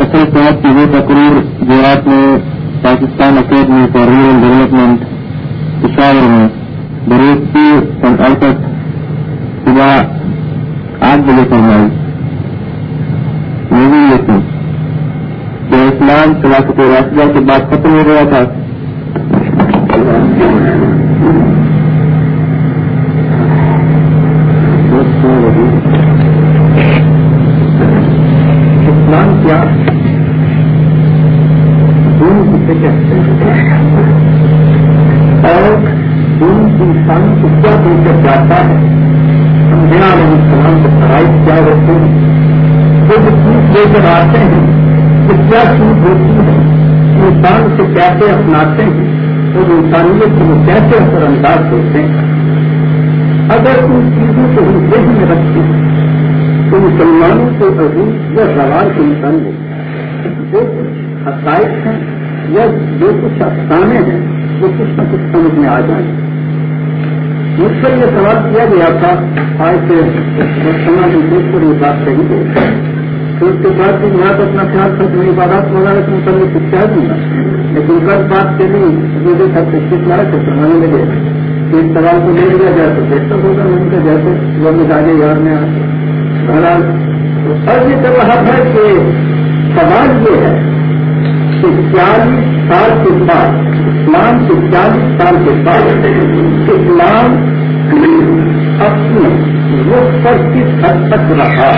اصل صاحب کی وہ تقریر جو آپ نے Pakistan academy for rural development Peshawar میں بروز کی اڑسٹھ صبح آٹھ بجے فرمائی۔ نہیں لیکن کہ اسلام سلاست راشدہ کے بعد ختم ہو گیا تھا۔ کر آتے ہیں تو کیا چیز ہوتی ہے انسان سے کیسے اپناتے ہیں؟ اور انسانیت کو کیسے اثر انداز ہوتے ہیں؟ اگر ان چیزوں کو ہم ذہن میں رکھتے ہیں، تو مسلمانوں کو عزیز یا سوال کے انسان میں جو کچھ حقائق ہیں، یا جو کچھ افسانے ہیں، وہ کچھ نہ کچھ سمجھ میں آ جائیں۔ مجھ سے یہ سوال کیا گیا تھا، آج سے کے سماج پر یہ بات کہی گئی تو اس کے بعد بھی یہاں تو اپنا خیال تھا کہ عبادات وغیرہ کے متعلق کچھ کہہ دوں گا۔ لیکن کل بات کے لیے مجھے سب تشکیل لائے تو سمجھنے لگے۔ کہ اس سوال کو لے لیا جائے تو بہتر ہوگا ان کا جیسے وہ مزاجے یاد میں آتے بہرحال اب یہ کر رہا تھا کہ سوال یہ ہے کہ چالیس سال کے بعد اسلام کے چالیس سال کے بعد اسلام اپنے رخ پر کس حد تک رہا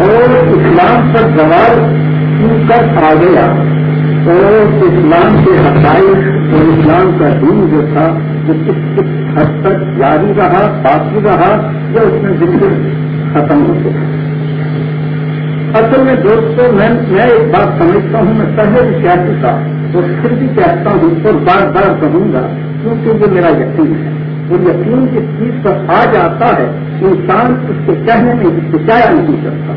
اور اسلام پر سوال کر آ گیا؟ اور اسلام کے حقائق اور اسلام کا دین جو تھا، وہ کس کس حد تک جاری رہا، باقی رہا یا اس میں بالکل ختم ہو گیا؟ اصل میں دوستوں میں میں ایک بات سمجھتا ہوں، میں پہلے بھی کہہ چکا اور پھر بھی کہتا ہوں اور بار بار کہوں گا، کیونکہ یہ میرا یقین ہے۔ وہ یقین جس چیز پر آ جاتا ہے، انسان اس کے کہنے میں ہچکچایا نہیں کرتا۔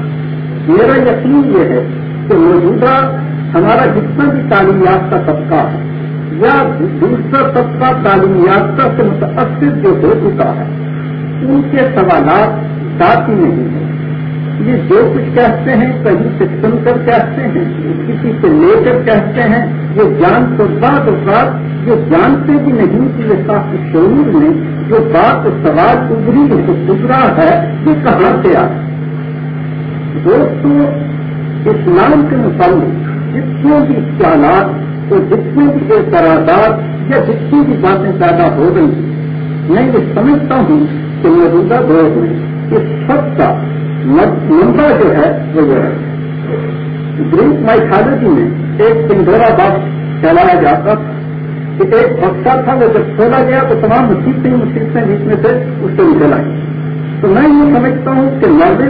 میرا یقین یہ ہے کہ موجودہ ہمارا جتنا بھی تعلیم یافتہ طبقہ ہے، یا دوسرا طبقہ تعلیم یافتہ سے متاثر جو ہو چکا ہے، ان کے سوالات ذاتی نہیں ہیں۔ یہ جو کچھ کہتے ہیں کہیں سے سن کر کہتے ہیں، کسی سے لے کر کہتے ہیں یہ جان تو بات اوقات جو جانتے بھی نہیں کہ یہ کافی شعور میں، جو بات سوال ابری جو گزرا ہے، یہ کہاں سے آ دوستوں اسلام کے متعلق جتنے بھی خیالات اور جتنے بھی اعتراضات یا جتنی بھی باتیں پیدا ہو رہی ہیں، میں یہ سمجھتا ہوں کہ موجودہ دور میں اس سب کا نمبر جو ہے، وہ یہ ہے۔ گریک مائیکالوجی میں ایک پنڈورا باغ چلایا جاتا تھا کہ ایک بکسا تھا، وہ جب کھولا گیا تو تمام مصیبتیں مصیبتیں بیچ میں سے اس سے نکل آئی تو میں یہ سمجھتا ہوں کہ مرد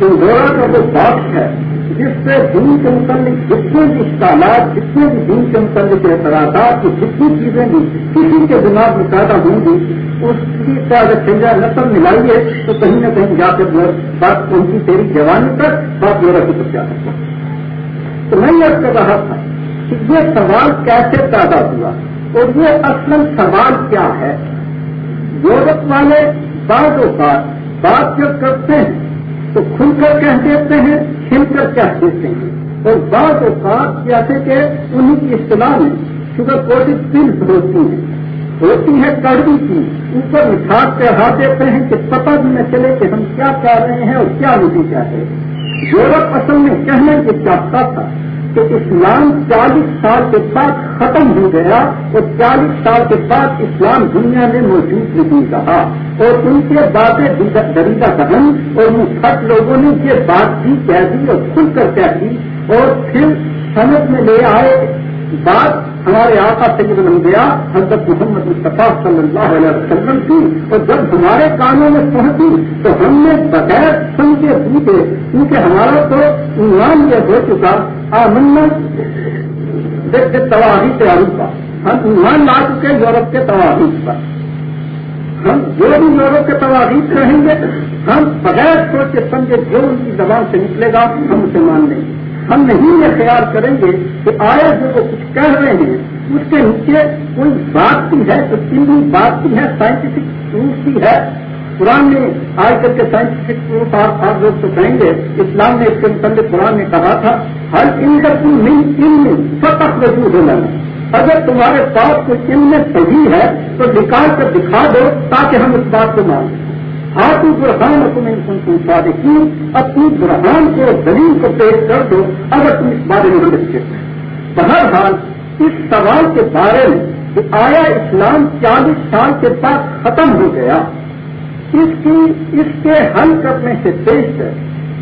پنڈورا کا جو باغ ہے جس سے دین کے متعلق جتنے بھی اشتعالات جتنے بھی دین کے متعلق اعتراضات کی جتنی چیزیں بھی کسی کے دماغ میں پیدا ہوں گی، اس کی کا اگر چنجا نسل ملائیے تو کہیں نہ کہیں جا کر بات پہنچی تیری جوانی تک بات یورپ کی طرف جا سکتا تو میں یہ کر رہا تھا کہ یہ سوال کیسے پیدا ہوا اور یہ اصل سوال کیا ہے؟ یورپ والے بعض اوقات بات جب کرتے ہیں تو کھل کر کہہ دیتے ہیں، کھل کر کہہ دیتے ہیں۔ اور بعض اوقات جیسے کہ انہیں کی اصطلاح میں شوگر کوٹڈ پلس ہوتی ہیں۔ ہوتی ہے کڑوی کی۔ اوپر مٹھاس چڑھا دیتے ہیں کہ پتہ بھی نہ چلے کہ ہم کیا کہہ رہے ہیں اور کیا نہیں چاہتے یورپ اصل میں کہنے یہ چاہتا تھا۔ کہ اسلام چالیس سال کے بعد ختم ہو گیا اور چالیس سال کے بعد اسلام دنیا میں موجود نہیں رہا اور ان کے باتیں دریدہ دہن اور ان لوگوں نے یہ بات بھی کہہ دی اور کھل کر کہہ دی اور پھر سمجھ میں لے آئے بات ہمارے آقا سید الانبیاء حضرت محمد مصطفیٰ صلی اللہ علیہ وسلم کی اور جب ہمارے کانوں میں پہنچی تو ہم نے بغیر سن کے پوچھے کیونکہ ہمارا تو ایمان یہ ہو چکا آمن تواہی تیاری کا ہم ایمان لا چکے، یورپ کے تواریخ پر ہم جو بھی یورپ کے تواریخ رہیں گے ہم بغیر سوچے سمجھے جو ان کی زبان سے نکلے گا، ہم اسے مان لیں گے۔ ہم نہیں یہ خیال کریں گے کہ آیا جو وہ کچھ کہہ رہے ہیں، اس کے نیچے کوئی بات بھی ہے تو تین بات بھی ہے سائنٹیفک پروف بھی ہے قرآن نے آج کل کے سائنٹیفک پروف آپ آپ لوگ تو کہیں گے، اسلام نے اس کے متعلق قرآن نے کہا تھا، ہر ان کا تم نہیں، علم فتح وجود ہونا اگر تمہارے پاس کوئی علم صحیح ہے، تو نکال کر دکھا دو تاکہ ہم اس بات کو مانیں ہاتھ برہان تم ان سنسا دیکھی اپنی برہان کو، دلیل کو پیش کر دو اگر تم اس بارے میں سکتے بہرحال، اس سوال کے بارے میں کہ آیا اسلام چالیس سال کے بعد ختم ہو گیا؟ اس کی اس کے حل کرنے سے پیش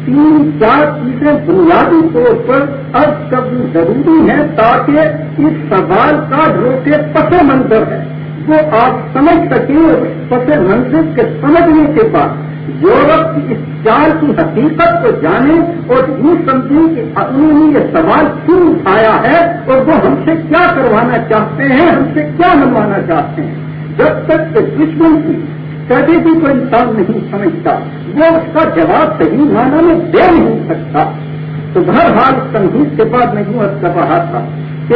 تین چار چیزیں بنیادی طور پر اب کرنی ضروری ہیں تاکہ اس سوال کا جو کہ پس منظر ہے۔ وہ آپ سمجھ سکیں پس منظر کے سمجھنے کے بعد یورپ کی اس چال کی حقیقت کو جانیں اور یوں سمجھیں کہ انہوں نے یہ سوال کیوں اٹھایا ہے اور وہ ہم سے کیا کروانا چاہتے ہیں، ہم سے کیا منوانا چاہتے ہیں۔ جب تک کہ دشمن کی کبھی بھی کوئی انسان نہیں سمجھتا۔ وہ اس کا جواب صحیح معنی میں دے نہیں سکتا۔ تو ہر حال تنظیم کے بعد میں یوں کر رہا تھا کہ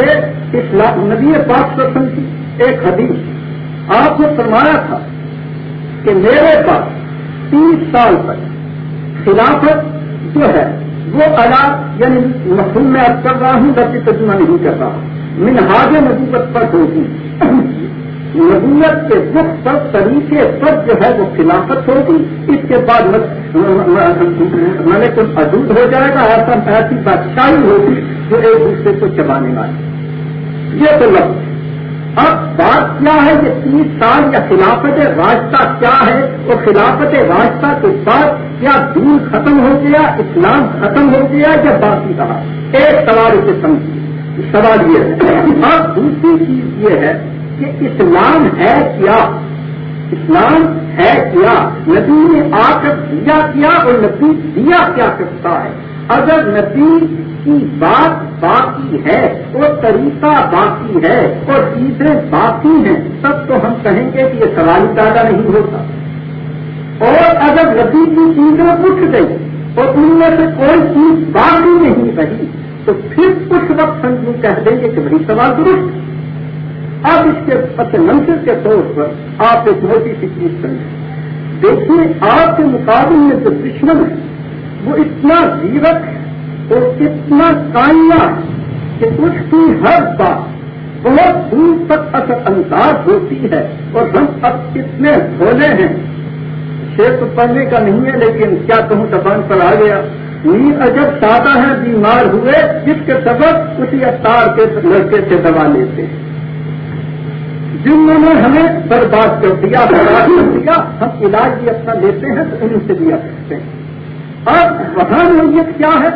اس نبی پاک پسند کی ایک حدیث، آپ نے فرمایا تھا کہ میرے پاس تیس سال تک خلافت جو ہے، وہ اللہ یعنی مفہوم میں اب کر رہا ہوں جبکہ ترجمہ نہیں کر رہا۔ منہاج نبوت پر ہوگی۔ نبوت کے دکھ پر طریقے پر جو ہے وہ خلافت ہوگی۔ اس کے بعد ملک عدود ہو جائے گا، ایسا ایسی بادشاہی ہوگی جو ایک دوسرے کو چبانے والی۔ یہ تو لفظ اب بات کیا ہے یہ تیس سال یا خلافت راستہ کیا ہے؟ وہ خلافت راستہ کے بعد کیا دین ختم ہو گیا، اسلام ختم ہو گیا یا باقی رہا؟ ایک سوال اسے سمجھیے۔ سوال یہ ہے۔ اب دوسری چیز یہ ہے کہ اسلام ہے کیا؟ اسلام ہے کیا؟ نبی نے آ کر دیا کیا اور نبی دیا کیا کرتا ہے؟ اگر نبی کی بات باقی ہے اور طریقہ باقی ہے اور چیزیں باقی ہیں، تب تو ہم کہیں گے کہ یہ سوال پیدا نہیں ہوتا۔ اور اگر نبی کی چیزیں اٹھ گئی اور ان میں سے کوئی چیز باقی نہیں رہی، تو پھر اس وقت سنجو کہہ دیں گے کہ بھائی سوال درست اب اس کے پس منظر کے طور پر آپ ایک موٹی سی چیز سمجھیں دیکھیے، آپ کے مقابلے میں جو دشمن ہے، وہ اتنا زیرک اور اتنا کائنا کہ اس کی ہر بات بہت دور تک اثر انداز ہوتی ہے اور ہم اب اتنے بھولے ہیں۔ شیر تو پڑھنے کا نہیں ہے، لیکن کیا کہوں، زبان پر آ گیا۔ نیند عجب سادہ ہے، بیمار ہوئے، جس کے سبب اسی افطار کے لڑکے سے دوا لیتے ہیں۔ جنہوں نے ہمیں برباد کر دیا، برباد کر دیا، ہم علاج بھی اپنا لیتے ہیں تو انہیں سے دیا اچھا کرتے ہیں۔ اب وہاں نوعیت کیا ہے؟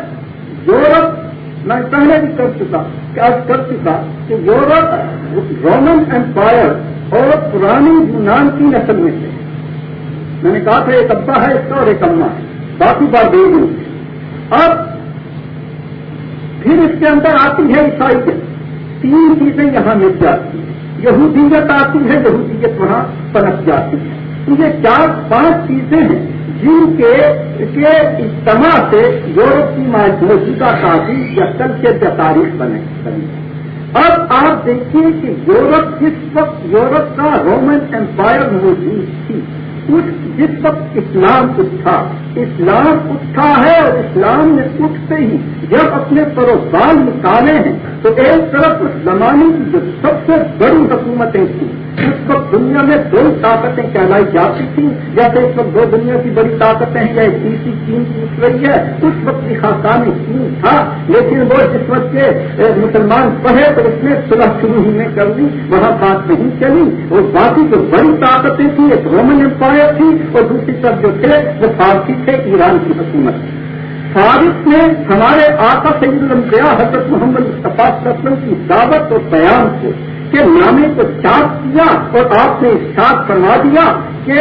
یورپ، میں پہلے بھی کر چکا کیا کر چکا کہ یورپ رومن امپائر اور پرانی یونان کی نسل میں سے۔ میں نے کہا تھا ایک ابا ہے، اس کا اور ایک اما ہے۔ باقی بات دے گی اب پھر اس کے اندر آتی ہے عیسائی تین چیزیں یہاں مل جاتی ہیں۔ یہودیت آتی ہے یہودیت وہاں پنپ جاتی ہے یہ چار پانچ چیزیں ہیں جن کے اجتماع سے یورپ کی مائیکولوجی کا کافی یا کلچر تاریخ بنے۔ اب آپ دیکھیے کہ یورپ جس وقت، یورپ کا رومن امپائر موجود تھی۔ اس جس وقت اسلام اٹھا اسلام اٹھا ہے اور اسلام نے اٹھتے ہی جب اپنے پروبال نکالے ہیں، تو ایک طرف اس زمانے کی جو سب سے بڑی حکومتیں تھیں اس وقت دنیا میں دو طاقتیں کہلائی جاتی تھیں جیسے اس وقت دو دنیا کی بڑی طاقتیں ہیں، یا ایک تیسری چین پوچھ رہی ہے، اس وقت کی خاصان چین تھا۔ لیکن وہ جس وقت کے مسلمان پڑھے تو اس نے صلح شروع ہی میں کر دی وہاں بات نہیں چلی۔ اور باقی جو بڑی طاقتیں تھیں، ایک رومن امپائر تھی، اور دوسری طرف جو تھے، وہ فارسی تھے، ایران کی حکومت۔ فارس نے ہمارے آقا سید الانبیاء حضرت محمد مصطفیٰ وسلم کی دعوت اور بیان کو کے نامے کو چاپ کیا اور آپ نے ساتھ فرما دیا کہ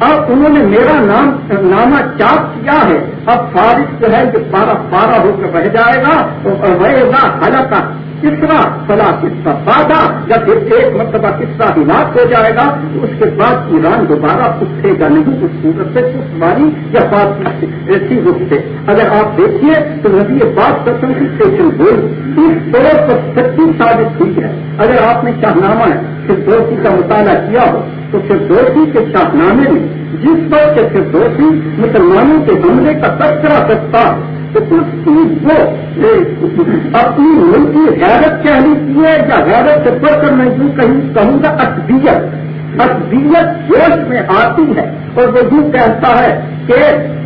اب انہوں نے میرا نام نامہ چاپ کیا ہے۔ اب فارغ جو ہے جو پارا پارا ہو کر رہ جائے گا، تو رہے گا حلقہ کسرا فلا کسرا بادہ جب ایک مرتبہ کسرا ہلاک ہو جائے گا، تو اس کے بعد ایران دوبارہ اٹھے گا نہیں، اس صورت سے کچھ باری یا بات ایسی رخ سے۔ اگر آپ دیکھیے، تو نبی بات قسم کی اسٹیشن بول اس طور پر سچی ثابت ہوئی ہے۔ اگر آپ نے شاہنامہ ہے پھر دوستی کا مطالعہ کیا ہو، تو پھر دوستی کے شاہنامے میں جس پر کے دوستی مسلمانوں کے حملے کا تذکرہ کرتا تو اس کی وہ اپنی ملکی غیرت کہہ ہے یا غیرت سے پڑھ کر میں یوں کہیں کہوں گا اقبیت اکبیت جوش میں آتی ہے اور وہ یوں کہتا ہے کہ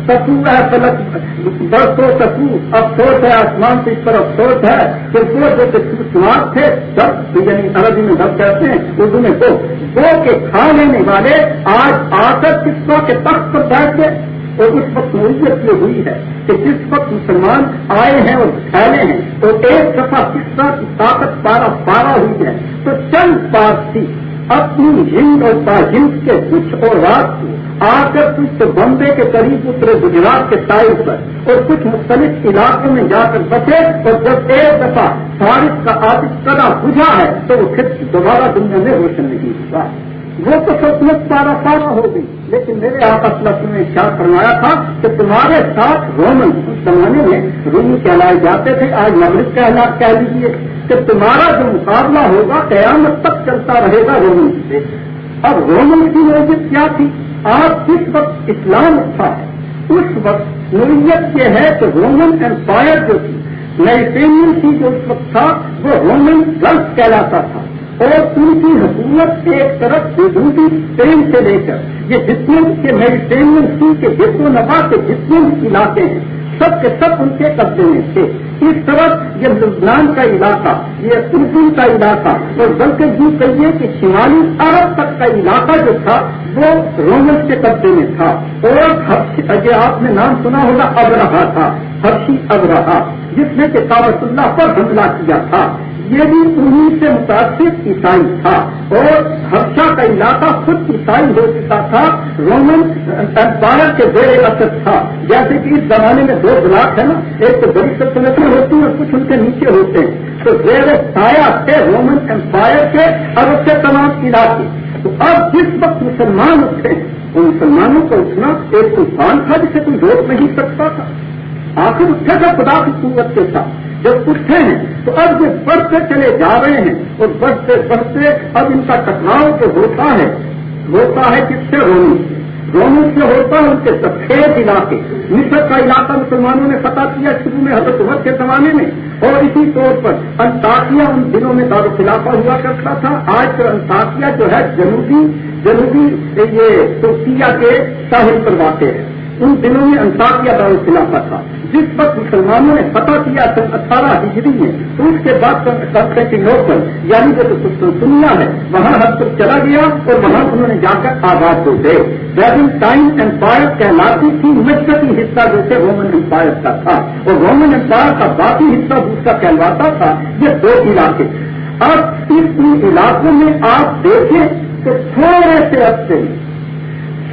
سسو ہے، فلک برسوں سسو افسوس ہے، آسمان سے اس پر افسوس ہے کہ وہ جو سماج تھے، سب یعنی عربی میں سب کہتے ہیں، اردو میں وہ وہ کے کھا لینے والے آج آ کر قصوں کے تخت پر بیٹھ گئے۔ اور اس وقت نوعیت یہ ہوئی ہے کہ جس وقت مسلمان آئے ہیں اور پھیلے ہیں، تو ایک دفعہ قصہ کی طاقت پارا پارا ہوئی ہے۔ تو چند بات تھی اپنی ہند اور تاہند کے کچھ اور رات کو آ کر کچھ بمبے کے قریب اترے گجرات کے ٹائل پر اور کچھ مختلف علاقوں میں جا کر بچے اور جب ایک دفعہ فارغ کا آتش کدا بجھا ہے تو وہ پھر دوبارہ دنیا میں روشن نہیں ہوا۔ وہ تو سچمچ پارا پارا ہو گئی۔ لیکن میرے آپ اسلف نے کیا فرمایا تھا کہ تمہارے ساتھ رومن اس زمانے میں رومی کہلائے جاتے تھے۔ آج مغرب کہہ لیجیے کہ تمہارا جو مقابلہ ہوگا قیامت تک چلتا رہے گا رومن سے اب رومن کی نوعیت کیا تھی؟ آج جس وقت اسلام اچھا تھا اس وقت نوعیت یہ ہے کہ رومن امپائر جو تھی میڈیٹینین کی جو اس وقت تھا، وہ رومن گلف کہلاتا تھا۔ اور ان کی حکومت ایک طرف دوسری ٹرین سے لے کر یہ جتنے کے میڈیٹینین سی کے جتنے نفا کے جتنے بھی علاقے ہیں، سب کے سب ان کے قبضے میں تھے۔ اس طرف یہ لبنان کا علاقہ، یہ اردو کا علاقہ اور بلکہ یوں کہیے کہ شمالی عرب تک کا علاقہ جو تھا، وہ رومن کے قبضے میں تھا۔ اور یہ آپ نے نام سنا ہوگا اب رہا تھا۔ ہرشی اب رہا جس نے کہ کابت اللہ پر حملہ کیا تھا، یہ بھی انہیں سے متاثر عیسائی تھا اور ہرشا کا علاقہ خود عیسائی ہو چکا تھا، رومن امپائر کے زیر اثر تھا۔ جیسے کہ اس زمانے میں دو بلاک ہے نا، ایک تو بڑی سلطنتیں ہوتی ہیں اور کچھ ان کے نیچے ہوتے ہیں۔ تو زیر سایہ تھے رومن امپائر کے اور اس سے تمام علاقے۔ تو اب جس وقت مسلمان اٹھے ان مسلمانوں کو اٹھنا ایک طوفان تھا جسے کوئی روک نہیں سکتا تھا۔ آخر اٹھے تھا؟ خدا کی قوت کے ساتھ۔ جب اٹھتے ہیں تو اب یہ بڑھتے چلے جا رہے ہیں اور بڑھتے بڑھتے اب ان کا ٹکراؤ جو ہوتا ہے ہوتا ہے کس سے؟ رومی سے۔ رومی سے ہوتا ہے ان کے سفید علاقے۔ مصر کا علاقہ مسلمانوں نے فتح کیا شروع میں حضرت عمر کے زمانے میں۔ اور اسی طور پر انتاقیہ ان دنوں میں دار خلافہ ہوا کرتا تھا۔ آج کل انتاقیہ جو ہے جنوبی جنوبی یہ ترکیہ کے ساحل پر واقع ہے۔ ان دنوں میں انتاقیہ دار خلافہ تھا جس وقت مسلمانوں نے فتح کیا سن اٹھارہ ہجری میں، تو اس کے بعد لوکل یعنی جو دنیا ہے، وہاں ہر تک چلا گیا اور وہاں انہوں نے جا کر آباد ہو گئے۔ ویدن ٹائم امپائر کہلاتی تھی، مشرقی حصہ جیسے رومن امپائر کا تھا۔ اور رومن امپائر کا باقی حصہ دوسرا کہلواتا تھا، یہ دو علاقے۔ اب اس علاقوں میں آپ دیکھیں کہ تھوڑے سے عرصے میں،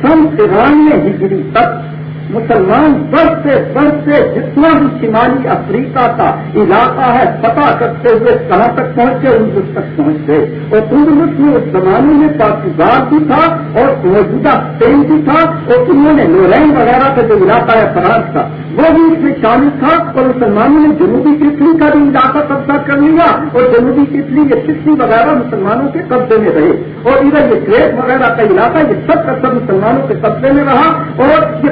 سن ترانوے ہجری تک مسلمان بڑھتے بڑھتے جتنا بھی شمالی افریقہ کا علاقہ ہے پتا کرتے ہوئے کہاں تک پہنچے؟ اردو تک پہنچ گئے اور اردو میں اس زمانے میں پاکستان بھی تھا اور موجودہ اسپین بھی تھا اور انہوں نے لورین وغیرہ کا جو علاقہ ہے، فرانس کا، وہ بھی اس میں شامل تھا اور مسلمانوں نے جنوبی اٹلی کا بھی علاقہ قبضہ کر لیا اور جنوبی اٹلی یہ سسلی وغیرہ مسلمانوں کے قبضے میں رہے۔ اور ادھر یہ کریٹ وغیرہ کا علاقہ، یہ سب کا سب مسلمانوں کے قبضے میں رہا اور یہ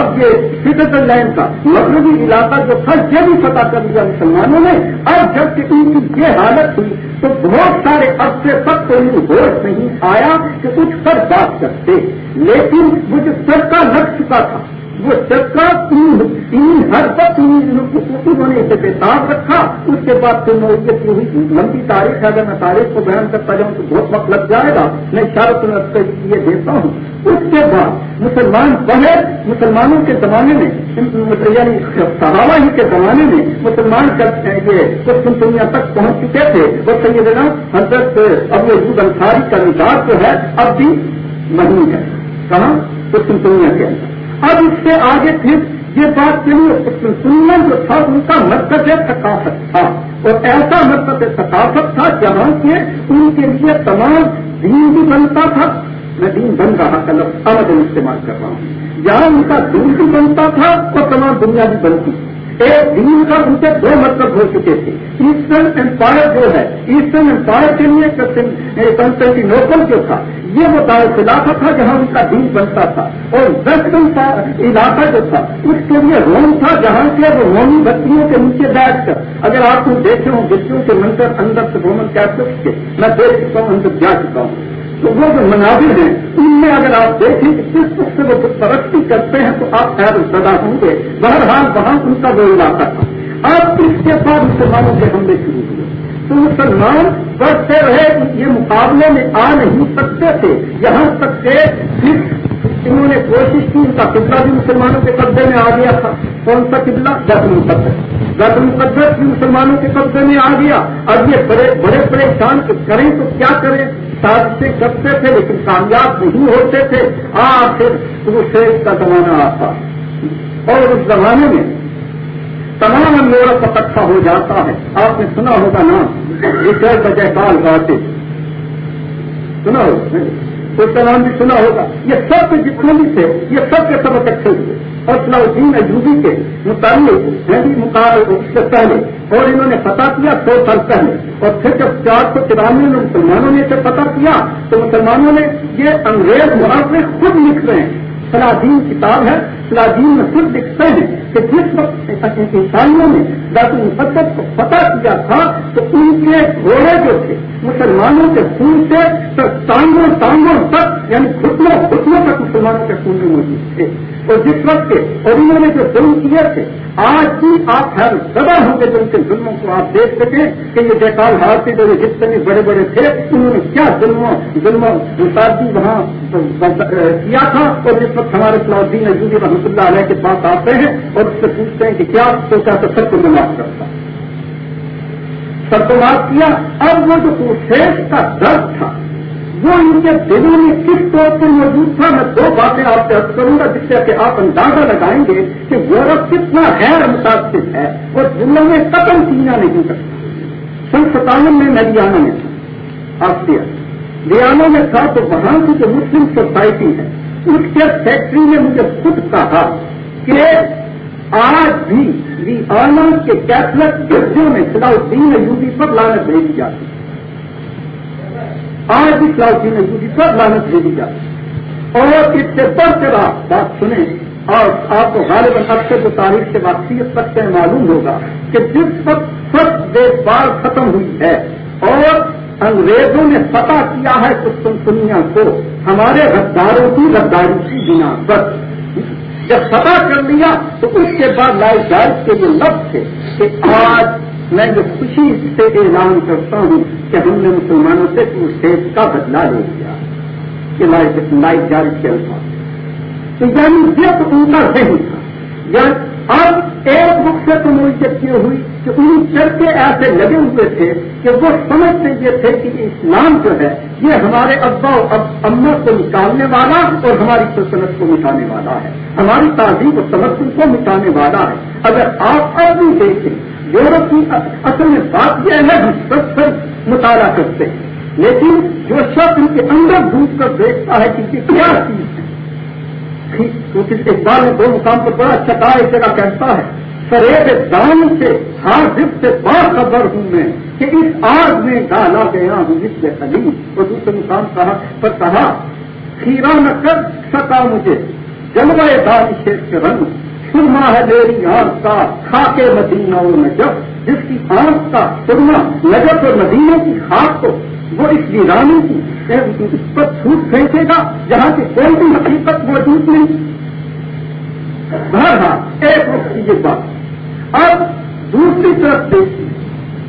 اب یہ سٹیزن لینڈ کا مغربی علاقہ جو تھا یہ بھی پتا کر لیا مسلمانوں نے اب جب ان کی یہ حالت ہوئی تو بہت سارے عرصے تک تو ان ہوش نہیں آیا کہ کچھ کر بات کرتے لیکن مجھے سر کا لگ چکا تھا، وہ چکا تین تین ہر وقت انہوں نے اسے بےتاب رکھا، اس کے بعد پھر نوعیت کی ہوئی لمبی تاریخ ہے، اگر میں تاریخ کو بیان کرتا جاؤں تو بہت وقت لگ جائے گا۔ میں اشارت یہ دیتا ہوں۔ اس کے بعد مسلمان بڑھے مسلمانوں کے زمانے میں یعنی صحابہ ہی کے زمانے میں مسلمان یہ؟ کچھ دنیا تک پہنچ چکے تھے۔ وہ سیدنا حضرت اب یہ انصاری کا نظار جو ہے، اب بھی نہیں ہے۔ کہاں؟ کچھ دنیا کے اندر۔ اب اس سے آگے پھر یہ بات چلی سننا جو تھا، ان کا مرکز ثقافت تھا۔ اور ایسا مرکز ثقافت تھا، جہاں کے ان کے لیے تمام دین بھی بنتا تھا۔ میں دین بن رہا کا لفظ الگ استعمال کر رہا ہوں۔ جہاں ان کا دین بھی بنتا تھا اور تمام دنیا بھی بنتی۔ ایک دین کا ان کے دو مطلب ہو چکے تھے۔ ایسٹرن امپائر جو ہے ایسٹرن امپائر کے لیے کنسٹنٹی نوکل جو تھا، یہ وہ دار خلافہ تھا جہاں ان کا دین بنتا تھا۔ اور ویسٹرن علاقہ جو تھا، اس کے لیے روم تھا جہاں سے وہ رومی بچیوں کے نیچے بیٹھ کر۔ اگر آپ کو دیکھے ہوں بچیوں کے منظر اندر سے رومن کیتھلکس کے، میں دیکھ چکا ہوں، اندر جا چکا ہوں۔ تو وہ جو مناظر ہیں، ان میں اگر آپ دیکھیں کہ کس وقت سے وہ ترقی کرتے ہیں تو آپ خیر زدہ ہوں گے۔ بہرحال وہاں ان کا وہ علاقہ تھا۔ اب اس کے بعد مسلمانوں کے حملے شروع ہوئے۔ تو مسلمان بڑھتے رہے یہ مقابلے میں آ نہیں سکتے تھے۔ یہاں تک کہ انہوں نے کوشش کی، ان کا قبلہ بھی مسلمانوں کے قبضے میں آ گیا تھا۔ کون سا قبلہ؟ دس مقدس دس مقدس بھی مسلمانوں کے قبضے میں آ گیا۔ اب یہ بڑے بڑے پریشان کریں تو کیا کریں؟ سازشیں کرتے تھے لیکن کامیاب نہیں ہوتے تھے۔ آخر وہ کا زمانہ آتا۔ اور اس زمانے میں تمام یورپ اکٹھا ہو جاتا ہے۔ آپ نے سنا ہوگا نام ریچرڈ بجے کال گاتے۔ سنا تو اس کا نام بھی سنا ہوگا۔ یہ سب کے جتنے بھی تھے، یہ سب کے سبق اچھے ہوئے۔ اور صلاح الدین ایوبی کے متعلق یعنی اس سے پہلے، اور انہوں نے پتا کیا سو سال پہلے۔ اور پھر جب چار سو ترانوے میں مسلمانوں نے اسے پتا کیا، تو مسلمانوں نے یہ انگریز محاورے خود لکھ رہے ہیں۔ سلادین کتاب ہے۔ سلادین میں خود لکھتے ہیں کہ جس وقت انسانیوں نے ڈاکٹر مقدس کو پتا کیا تھا، تو ان کے گھوڑے جو تھے، مسلمانوں کے خون سے ٹانگوں ٹانگوں تک یعنی گھٹنوں گھٹنوں تک مسلمانوں کے خون میں موجود تھے۔ اور جس وقت کے اور انہوں نے جو ظلم کیے تھے، آج بھی آپ ہر زبر ہوں گے جو ان کے ظلموں کو آپ دیکھ سکیں کہ یہ جیکال ہار کے جو جتنے بڑے بڑے تھے، انہوں نے کیا ظلموں ظلم وہاں کیا تھا؟ اور جس وقت ہمارے صلاح الدین عزوزی رحمۃ اللہ علیہ کے پاس آتے ہیں اور اس سے پوچھتے ہیں کہ کیا سوچا تو سب کو معاف کرتا سب کو معاف کیا اب وہ جو شیش کا درد تھا۔ وہ ان کے دلوں میں کس طور پر موجود تھا؟ میں دو باتیں آپ سے ارد کروں گا جس سے کہ آپ اندازہ لگائیں گے کہ یورپ کتنا غیر متاثر ہے اور دنیا میں قتل کیا نہیں کرتا۔ سن ستاون میں میں ریانا میں تھا، آسٹریا۔ ریانا میں تھا تو وہاں کی جو مسلم سوسائٹی ہے، اس کے فیکٹری نے مجھے خود کہا کہ آج بھی ریانا کے کیتھلک ججوں میں صلاح الدین یوگی پر لانت بھیجی جاتی۔ ہے آج بھی کلاؤسی نے یوگی سب لانت دے دی جاتی اور اس سے بڑھ کر آپ بات سنیں اور آپ کو غالب اکثر جو تاریخ سے واقفیت تک سے معلوم ہوگا کہ جس وقت سب دیکھ بھال ختم ہوئی ہے اور انگریزوں نے فتح کیا ہے کچھ سنسنیا کو، ہمارے غداروں کی غداری کی بنا پر۔ جب فتح کر لیا تو اس کے بعد لائی جائز کے جو لفظ تھے کہ آج میں جو خوشی سے اعلان کرتا ہوں کہ ہم نے مسلمانوں سے اس کا بدلا لے لیا کہ لائٹ جاری کے الفاظ تو یعنی یہ تو ان کا ذہن تھا۔ یعنی اب ایک رخ سے تو ملکیت یہ ہوئی کہ ان چرچے ایسے لگے ہوئے تھے کہ وہ سمجھتے یہ تھے کہ اسلام جو ہے، یہ ہمارے ابا اب، اما کو نکالنے والا اور ہماری سلطنت کو مٹانے والا ہے۔ ہماری تعلیم و تمدن کو مٹانے والا ہے۔ اگر آپ اب بھی دیکھیں یورپ کی اصل میں بات یہ ہے ہم سب سب مطالعہ کرتے ہیں۔ لیکن جو شخص ان کے اندر ڈوب کر دیکھتا ہے کہ یہ کیا چیز ہے۔ کیونکہ اقبال نے دو مقام پر بڑا اچھا کہا ایک جگہ کہتا ہے، فریب دان سے ہر حاضر سے بڑھ خبر ہوں میں کہ اس آگ میں ڈالا گیا ہوں جس سے خلیم اور دوسرے مقام کہا، پر کہا کھیرا نہ کر سکا مجھے، جلوہ دان شیخ کے رنگ۔ سرما ہے میری آنکھ کا خاک مدینہ اور نجب جس کی آنکھ کا سرما نجب اور مدینہ کی خاک کو، وہ اس ویرانی کی اس پر چھوٹ پھینکے گا، جہاں کی کوئی بھی حقیقت موجود نہیں۔ بہرحال، ایک وقت کی یہ بات۔ اب دوسری طرف سے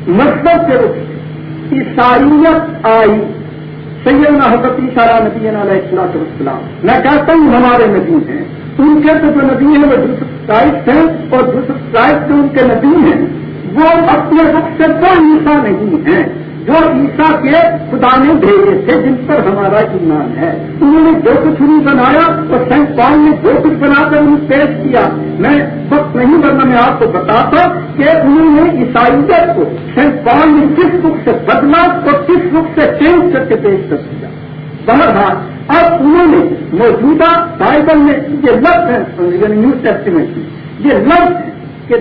مطلب کے رخ سے عیسائیت آئی۔ سیدنا حضرت شارا نبی علیہ السلام۔ میں کہتا ہوں ہمارے نبی ہیں ان کے تو جو نبی ہیں وہ دوسرے ٹائپ ہیں اور دوسرے ٹائپ جو ان کے نبی ہیں، وہ اپنے رخ سے کوئی عیسا نہیں ہے جو عیسا کے خدا نے بھیجے تھے، جن پر ہمارا ایمان ہے۔ انہوں نے جو کچھ نہیں بنایا اور سینٹ پال نے جو کچھ بنا کر انہیں پیش کیا، میں وقت نہیں بننا میں آپ کو بتاتا کہ انہوں نے عیسائیت کو، سینٹ پال نے کس رخ سے بدلا اور کس رخ سے چینج کر کے پیش کر دیا۔ بہرحال اب انہوں نے موجودہ بائبل میں یہ لفظ ہے یعنی نیو ٹیسٹیمنٹ میں، یہ لفظ ہے کہ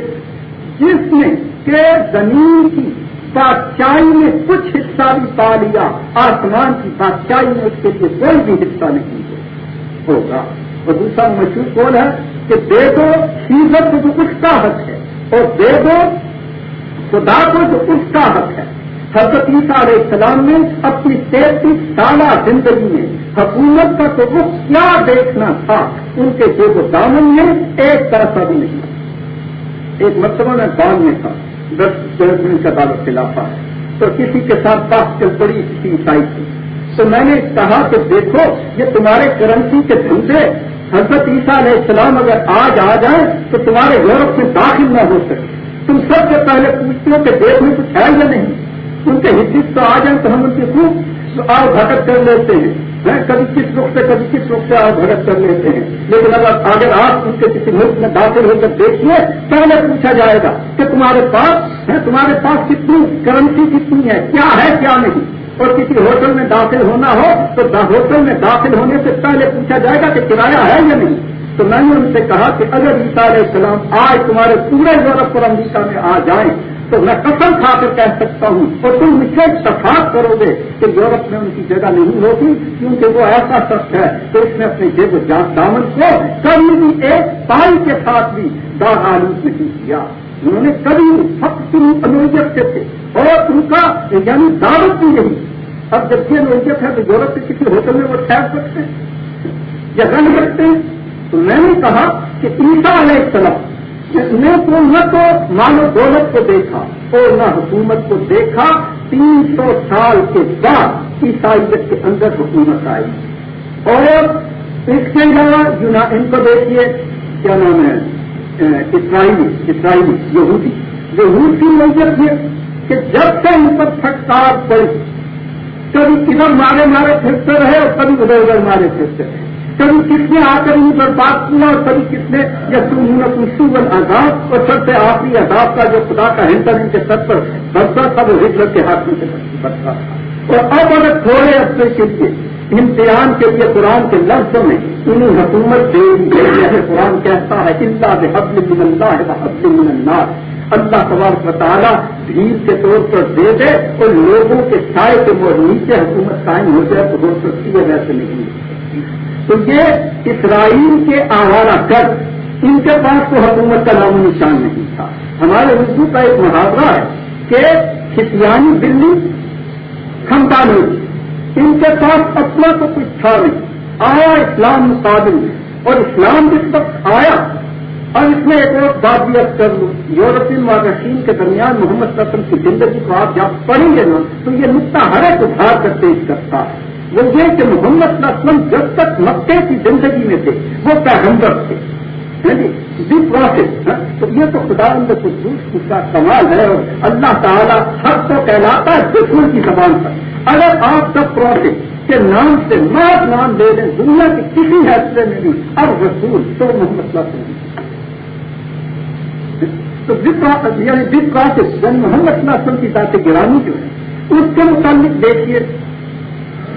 جس نے کہ زمین کی بادشاہی میں کچھ حصہ بھی پا لیا، آسمان کی بادشاہی میں اس کے لیے کوئی بھی حصہ نہیں ہوگا۔ اور دوسرا مشہور کون ہے کہ دے دو سیزت کو جو اس کا حق ہے، اور دے دو خدا کو جو اس کا حق ہے۔ حضرت عیسیٰ علیہ السلام نے اپنی تینتیس سالہ زندگی میں حکومت کا تو رخ کیا دیکھنا تھا؟ ان کے جو دامن میں ایک پیسہ بھی نہیں۔ ایک مرتبہ میں گاؤں میں تھا۔ دس دس دن کا دعوت خلافہ ہے تو کسی کے ساتھ پاس چل پڑی کسی عیسائی کی تو میں نے کہا کہ دیکھو، یہ تمہارے کرنسی کے دھندے۔ حضرت عیسیٰ علیہ السلام اگر آج آ جائیں تو تمہارے یورپ میں داخل نہ ہو سکے تم سب سے پہلے پوچھتے ہو کہ دیش میں کچھ ہے یا نہیں؟ ان کے حصے تو آ جائیں تو ہم ان کی خوب آؤ بھگت کر لیتے ہیں۔ کبھی کس رخ سے کبھی کس رخ سے آؤ بھگت کر لیتے ہیں؟ لیکن اگر اگر آپ ان کے کسی ملک میں داخل ہو کر دیکھیے پہلے پوچھا جائے گا کہ تمہارے پاس ہے، تمہارے پاس کتنی کرنسی کتنی ہے؟ کیا ہے، کیا نہیں؟ اور کسی ہوٹل میں داخل ہونا ہو، تو ہوٹل میں داخل ہونے سے پہلے پوچھا جائے گا کہ کرایہ ہے یا نہیں؟ تو میں نے ان سے کہا کہ اگر عیسیٰ علیہ السلام آج تمہارے پورے یورپ اور امریکہ میں آ جائیں تو میں قسم کھا کر کہہ سکتا ہوں اور تم مجھے اتفاق کرو گے کہ یورپ میں ان کی جگہ نہیں ہوگی، کیونکہ وہ ایسا شخص ہے تو اس نے اپنے جیب دامن کو کبھی بھی ایک پائی کے ساتھ بھی آلود نہیں کیا۔ انہوں نے کبھی فخت انوجت سے تھے اور ان کا یعنی دعوت بھی نہیں۔ اب جب یہ انوجت ہے تو یورپ کے کسی ہوٹل میں وہ ٹھہر سکتے ہیں یا رنگ سکتے ہیں۔ تو میں نے کہا کہ عیسا علیہ السلام جس نے تو نہ تو مانو دولت کو دیکھا اور نہ حکومت کو دیکھا، تین سو سال کے بعد عیسائیت کے اندر حکومت آئی۔ اور اس کے علاوہ ان کو دیکھیے، کیا نام ہے؟ اسرائیلی اسرائیلی، یہودی۔ یہود کی نظر یہ کہ جب سے ان پر پھٹکار پڑی، کبھی ادھر مارے مارے پھرتے رہے اور کبھی ادھر ادھر مارے پھرتے رہے۔ کبھی کس نے آ کر ان پر بات کیا اور کبھی کس نے یا تم سوبل آزاد اور سب سے آخری عذاب کا جو خدا کا ہنٹر ان کے سر پر بستا تھا، وہ ہٹلر کے ہاتھ میں بچتا تھا۔ اور اب اگر تھوڑے عرصے کے لیے امتحان کے لیے قرآن کے لفظ میں انہیں حکومت دے دی جیسے قرآن کہتا ہے اللہ حبل من اللہ ہے حبل من اللہ اللہ تبار تعالیٰ بھیڑ کے طور پر دے دے اور لوگوں کے سائے کے نیچے حکومت قائم ہو جائے تو ہو سکتی ہے، ویسے نہیں۔ تو یہ اسرائیل کے آوارہ کر، ان کے پاس تو حکومت کا نام و نشان نہیں تھا۔ ہمارے اردو کا ایک محاورہ ہے کہ کھسیانی دلی خمدان ان کے پاس اپنا تو کچھ تھا نہیں۔ آیا اسلام مقابل میں۔ اور اسلام جس وقت آیا، اور اس میں ایک اور بات بھی کر لوں۔ یورپی مارکین کے درمیان محمد قسم کی زندگی کو آپ جب پڑھیں گے نا، تو یہ نقطہ ہر ایک ادھار کر پیش کرتا ہے وہ یہ کہ محمد وسلم جب تک مکے کی زندگی میں تھے، وہ پیغمبر تھے۔ پروسیس جی؟ ہاں؟ تو یہ تو خدا اندر اس کا سوال ہے اور اللہ تعالیٰ ہر تو کہلاتا ہے دشمن کی زبان پر۔ اگر آپ سب پروسیس کے نام سے مات نام دے دیں دنیا کے کسی حیثیت میں بھی اب رسول تو محمد تو یعنی دس پروسیس یعنی محمد وسلم کی ذات گرانی جو ہے، اس کے متعلق دیکھیے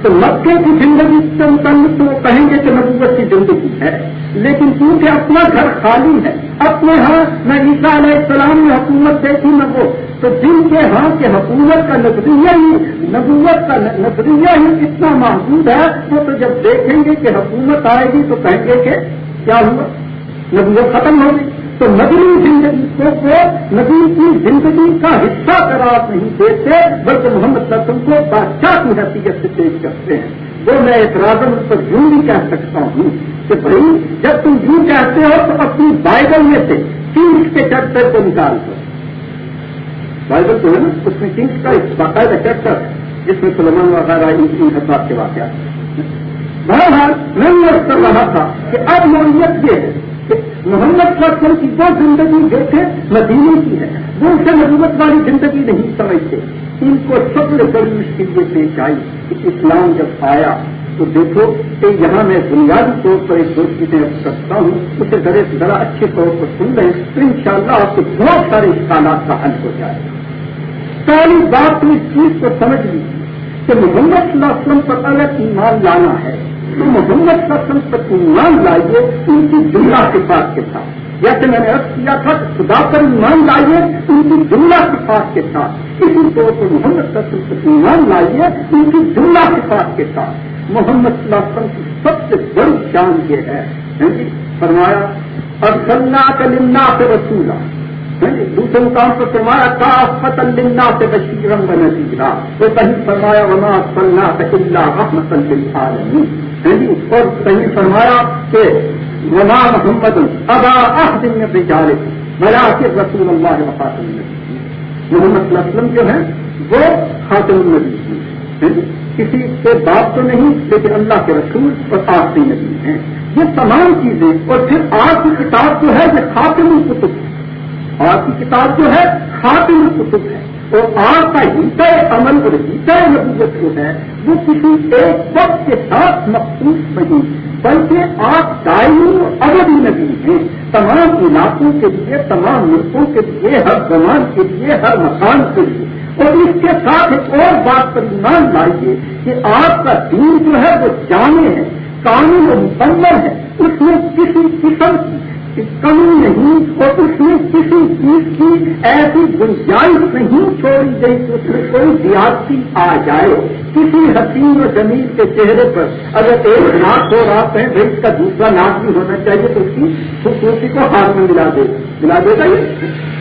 تو مکے کی زندگی سے متعلق تو وہ کہیں گے کہ نبوت کی زندگی ہے، لیکن کیونکہ اپنا گھر خالی ہے، اپنے ہاں نہ عیسیٰ علیہ السلام نے حکومت دیکھی نہ وہ، تو جن کے ہاں کے حکومت کا نظریہ ہی، نبوت کا نظریہ ہی اتنا محدود ہے، وہ تو جب دیکھیں گے کہ حکومت آئے گی تو کہیں گے کہ کیا ہوا؟ نبوت ختم ہو گئی۔ تو نبی زندگی کو نبی کی زندگی کا حصہ قرار نہیں دیتے، بلکہ محمد وسلم کو بادشاہ کی حیثیت سے پیش کرتے ہیں۔ وہ میں اعتراض اس پر یوں بھی کہہ سکتا ہوں کہ بھائی، جب تم یوں کہتے ہو تو اپنی بائبل میں سے کنگس کے چیپٹر کو نکال دو۔ بائبل تو ہے نا، اس میں کنگس کا ایک باقاعدہ چیپٹر ہے، جس میں سلمان وغیرہ ان حساب کے واقعات بہرحال، میں یہ کر رہا تھا کہ اب نوعیت یہ ہے محمد وسلم کی جو زندگی دیکھے، مدینے کی ہے۔ وہ اسے نبوت والی زندگی نہیں سمجھتے۔ ان کو سب سے بڑی مشکل یہ پیش آئی۔ کہ اسلام جب آیا، تو دیکھو کہ یہاں میں بنیادی طور پر ایک دوست چیزیں سکتا ہوں۔ اسے ذرا سے ذرا اچھے طور پر سن رہے تو ان شاء اللہ آپ کے بہت سارے اشکالات کا حل ہو جائے۔ گا پہلی بات تو اس چیز کو سمجھ لی کہ محمد صلی اللہ علیہ وسلم پر الگ ایمان لانا ہے۔ تو محمد وسلم پر ایمان لائیے ان کی جملہ کے ساتھ کے ساتھ۔ جیسے میں نے ارد کیا تھا کہ خدا پر ایمان لائیے ان کی جملہ صفات کے ساتھ۔ اسی طور پر محمد پر ایمان لائیے ان کی جملہ صفات کے ساتھ۔ محمد صلی اللہ علیہ وسلم کی سب سے بڑی شان یہ ہے۔ ہاں جی، فرمایا اور سلنا سے وصولا ہاں جی، دوسرے مقام پر فرمایا کا فتن لمنا سے بشیرم و نذیرا۔ تو کہیں فرمایا وما سلنا اللہ رحمت للعالمین۔ ہاں جی، اور فرمایا کہ وما محمد ابا احدن میں بجارے بلا کے رسول اللہ وفات محمد صلی اللہ علیہ وسلم جو ہے وہ خاتم النبی ہیں۔ کسی کے باپ تو نہیں لیکن اللہ کے رسول اور آخری نبی ہیں۔ یہ تمام چیزیں اور پھر آپ کی کتاب جو ہے یہ خاتم القتب آپ کی کتاب جو ہے خاتم القتب ہے۔ اور آپ کا ہیتا عمل اور ہیتا نبوت جو ہے، وہ کسی ایک وقت کے ساتھ مخصوص نہیں، بلکہ آپ دائمی اور ابدی نبی ہیں۔ تمام علاقوں کے لیے، تمام ملکوں کے لیے، ہر زمان کے لیے، ہر مکان کے لیے۔ اور اس کے ساتھ ایک اور بات پر ایمان لائیے کہ آپ کا دین جو ہے، وہ جانے ہے، قانون و مکمل ہے، اس میں کسی قسم کی کمی نہیں اور اس میں کسی چیز کی ایسی گنجائش نہیں چھوڑی گئی کہ اس میں کوئی زیادتی آ جائے۔ کسی حسین و زمین کے چہرے پر اگر ایک ناک ہو رہا ہے بھائی اس کا دوسرا ناک بھی ہونا چاہیے تو اس کی خوبصورتی کو ہاتھ میں ملا دے۔ ملا دے گا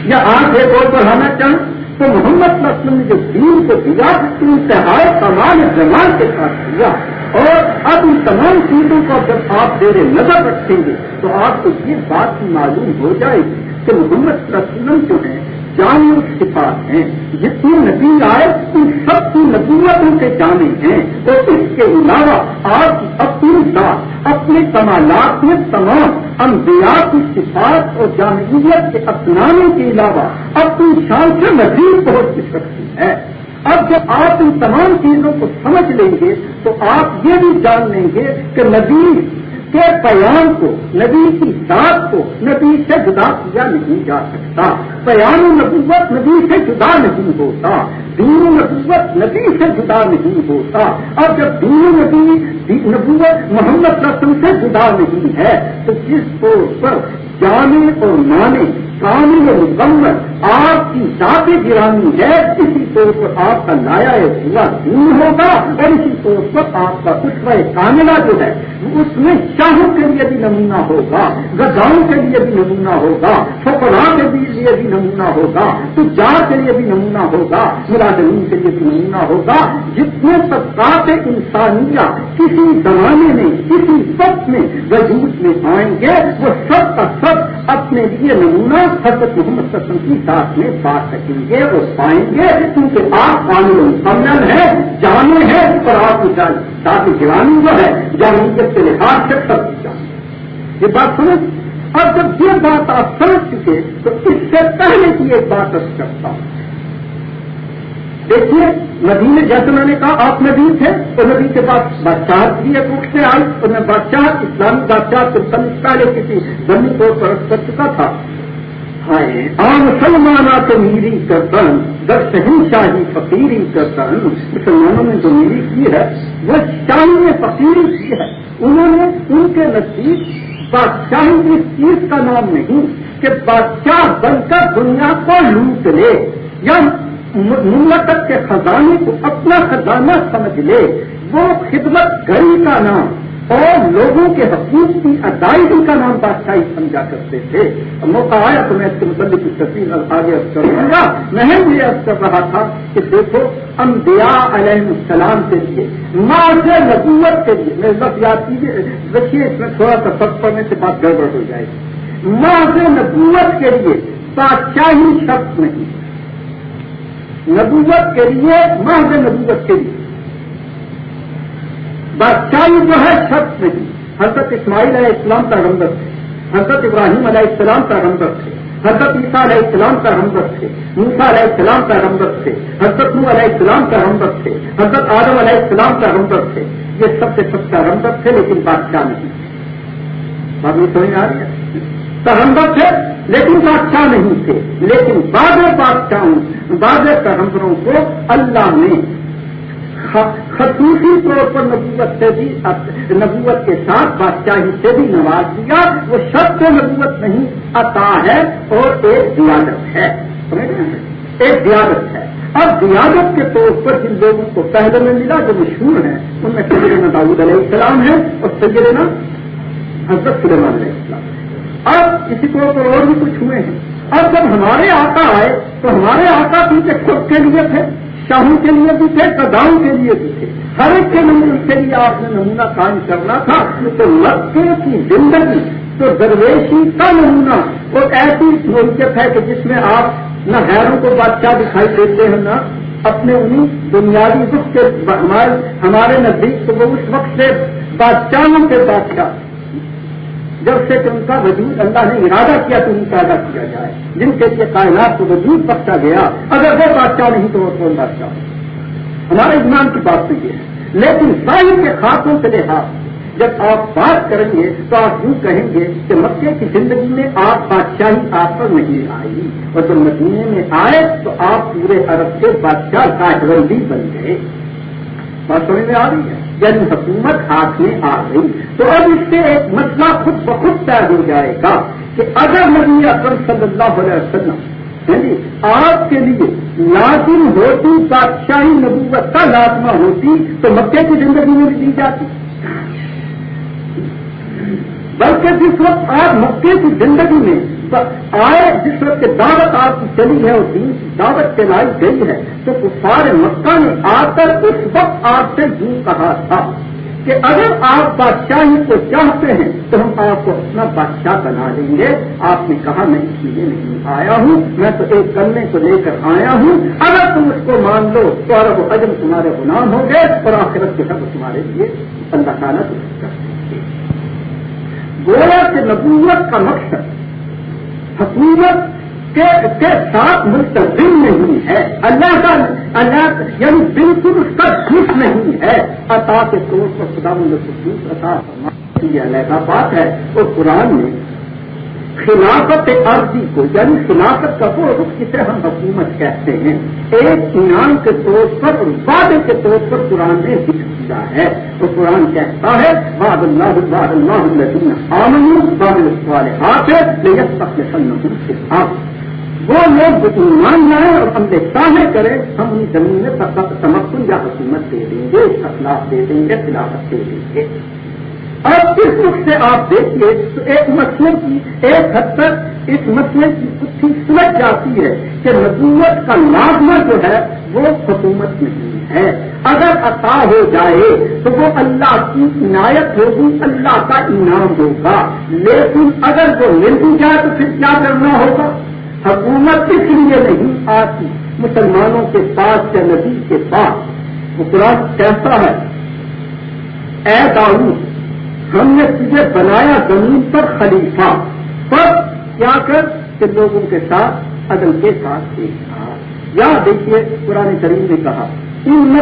یا آنکھ ایک اور بڑھانا چاہیں؟ تو محمد صلی وسلم نے جو دین کو دیا انتہائی تمام زمان کے ساتھ دیا۔ اور اب ان تمام چیزوں کو جب آپ زیر نظر رکھیں گے، تو آپ کو یہ بات معلوم ہو جائے گی کہ محمد صلی وسلم جو ہے جامع صفات ہیں۔ جتنے نبی آئے، ان سب کی نبوتوں کے جانے ہیں۔ اور اس کے علاوہ آپ اپنی ذات، اپنے کمالات میں تمام انبیاء کی صفات اور جامعیت کے اپنانے کے علاوہ اپنی شان سے مزید پہنچ سکتی ہے اب جب آپ ان تمام چیزوں کو سمجھ لیں گے، تو آپ یہ بھی جان لیں گے کہ نبی کے پیام کو، نبی کی ذات کو نبی سے جدا کیا نہیں جا سکتا۔ پیام نبوت نبی سے جدا نہیں ہوتا۔ دین نبوت نبی سے جدا نہیں ہوتا۔ اور جب دین نبی نبوت محمد رسم سے جدا نہیں ہے، تو جس طور پر جانے اور مانے کامل مکمل، آپ کی ذات گرانی ہے، اسی طور پر آپ کا لایا پورا دین ہوگا اور اسی طور پر آپ کا کشو کاملہ جو ہے، اس میں شاہوں کے لیے بھی نمونہ ہوگا گزاؤں کے لیے بھی نمونہ ہوگا فکرا کے لیے بھی نمونہ ہوگا، تجار کے لیے بھی نمونہ ہوگا مرادین کے لیے بھی نمونہ ہوگا، جتنے طبقات انسانیہ کسی زمانے میں، کسی وقت میں وجود میں آئیں گے، وہ سب کا سب اپنے لیے نمونہ حضرت محمد سسم کی ساتھ میں پا سکیں گے اور پائیں گے۔ کیونکہ آپ قانون مکمل ہے جانے ہیں اور آپ کی ساتھ گرانی جو ہے جانویت کے لحاظ سے سب کی یہ بات سمجھ اور جب یہ بات آپ سمجھ چکے، تو اس سے پہلے کی ایک بات ارد کرتا ہوں۔ دیکھیے ندی میں جیسے میں نے کہا، آپ نبی تھے تو نبی کے پاس بادشاہ بھی ایک اٹھ سے آئی اور میں بادشاہ، اسلامی بادشاہ کو پہلے کسی زمین طور پر کر چکا تھا۔ عام تو میری کرتن در شہن شاہی فقیری کرتن مسلمانوں نے جو میری کی ہے، وہ شاہی فقیری کی ہے۔ انہوں نے ان کے نزدیک بادشاہی اس چیز کا نام نہیں کہ بادشاہ بن کر دنیا کو لوٹ لے۔ یا مملکت کے خزانے کو اپنا خزانہ سمجھ لے، وہ خدمت گری کا نام اور لوگوں کے حقوق کی ادائیگی کا نام بادشاہی سمجھا کرتے تھے۔ موقع آیا تو میں اس کے متعلق کی تصویر آگے کروں گا۔ میں یہ عرض کر رہا تھا کہ دیکھو، انبیاء علیہ السلام کے لیے ماض نبوت کے لیے میرے بس یاد کیجیے دیکھیے اس میں تھوڑا سا سب پڑھنے سے بات گڑبڑ ہو جائے گی۔ ماض نبوت کے لیے بادشاہی شخص نہیں۔ نبوت کے لیے ماض نبوت کے لیے۔ بادشاہی جو ہے، شخص نہیں۔ حضرت اسماعیل علیہ السلام کا رمبت تھے۔ حضرت ابراہیم علیہ السلام کا رمبت تھے۔ حضرت عیسیٰ علیہ السلام کا رمبت تھے۔ موسا علیہ السلام کا رمبت تھے۔ حضرت نو علیہ السلام کا رمبت تھے۔ حضرت آدم علیہ السلام کا رمبت تھے۔ یہ سب سے سب کا رمبت تھے، لیکن بادشاہ نہیں۔ بات یہ سمجھ آ رہی ہے؟ ترمبت تھے، لیکن بادشاہ نہیں تھے۔ لیکن بعض بادشاہوں بعض پیغمبروں کو اللہ نے خصوصی طور پر نبوت سے بھی، نبوت کے ساتھ بادشاہی سے بھی نواز دیا وہ شب کو نبوت نہیں عطا ہے اور ایک دیادت ہے۔ ایک دیادت ہے۔ اب دیادت کے طور پر جن لوگوں کو پہلے میں ملا جو مشہور ہیں، ان میں سیدنا داود علیہ السلام ہے اور سیدنا حضرت سلیمان علیہ السلام۔ اب اسی طور پر اور بھی کچھ ہوئے ہیں۔ اب جب ہمارے آقا آئے تو ہمارے آقا بھی خود کے لیے تھے، شاہوں کے لیے بھی تھے کداؤں کے لیے بھی تھے۔ ہر ایک کے نمونے کے لیے آپ نے نمونہ قائم کرنا تھا۔ تو مکے کی زندگی، تو درویشی کا نمونہ وہ ایسی نوعیت ہے کہ جس میں آپ نہ غیروں کو بادشاہ دکھائی دیتے ہیں، نہ اپنے انہیں بنیادی دکھ کے ہمارے نزدیک تو وہ اس وقت سے بادشاہوں کے بادشاہ۔ جب سے کہ ان کا وجود اللہ نے ارادہ کیا تو ان پیدا کیا جائے۔ جن کے لیے کائنات کو وجود بخشا گیا، اگر وہ بادشاہ نہیں تو وہ کون بادشاہ؟ ہمارے ایمان کی بات تو یہ ہے۔ لیکن سائن کے خاتون کے لحاظ جب آپ بات کریں گے تو آپ یوں کہیں گے کہ مکے کی زندگی میں آپ بادشاہی آپ پر نہیں آئی۔ اور جب مدینے میں آئے تو آپ پورے عرب کے بادشاہ کا بن گئے۔ بات سمجھ میں آ رہی ہے؟ جب حکومت ہاتھ میں آ گئی، تو اب اس سے ایک مسئلہ خود بخود طے ہو جائے گا کہ اگر نبی اکرم صلی اللہ علیہ وسلم یعنی آپ کے لیے لازم ہوتی بادشاہی نبوت کا لازمہ ہوتی، تو مکے کی زندگی میں بھی دی جاتی۔ بلکہ جس وقت آپ مکے کی زندگی میں آئے، جس وقت دعوت آپ کی چلی ہے اور دین کی دعوت چلائی گئی ہے، تو سارے مکہ نے آ کر اس وقت آپ سے یوں کہا تھا کہ اگر آپ بادشاہی کو چاہتے ہیں تو ہم آپ کو اپنا بادشاہ بنا دیں گے۔ آپ نے کہا، میں اس لیے نہیں آیا ہوں، میں تو ایک کرنے کو لے کر آیا ہوں۔ اگر تم اس کو مان لو تو ارب و حجم تمہارے غلام ہوں گے اور آخرت جو ہے وہ تمہارے لیے اللہ تعالیٰ کر گویا کے نبوت کا مقصد حکومت کے ساتھ مستقبل نہیں ہے۔ اللہ کا اللہ یعنی بالکل اس کا خوش نہیں ہے۔ عطا کے طور پر خدا ملک عطا یہ علیحدہ بات ہے اور قرآن میں خلافت عرضی کو یعنی خلافت کا وہ رخ جسے ہم حکومت کہتے ہیں، ایک انعام کے طور پر اور وعدے کے طور پر قرآن نے ذکر کیا ہے۔ تو قرآن کہتا ہے باد اللہ باد اللہ آمن باد والے ہاتھ ہے وہ لوگ جو ایمان لائیں اور ہم دیکھتا کریں، ہم انہیں زمین میں تمکن یا حکومت دے دیں گے، اخلاق دے دیں گے، خلافت دے دیں گے۔ اور اس وقت سے آپ دیکھیے تو ایک مسئلے کی، ایک حد تک اس مسئلے کی کچھ سمجھ جاتی ہے کہ نبوت کا لازمہ جو ہے، وہ حکومت نہیں ہے۔ اگر عطا ہو جائے تو وہ اللہ کی عنایت ہوگی، اللہ کا انعام ہوگا۔ لیکن اگر وہ مل بھی جائے تو پھر کیا کرنا ہوگا؟ حکومت اس لیے نہیں، آتی مسلمانوں کے پاس یا نبی کے پاس۔ وہ قرآن کہتا ہے، اے داؤد ہم نے تجھے بنایا زمین پر خلیفہ۔ پر کیا کر کہ لوگوں کے ساتھ عدل کے ساتھ دیکھا یا دیکھیے پرانے کریم نے کہا، ان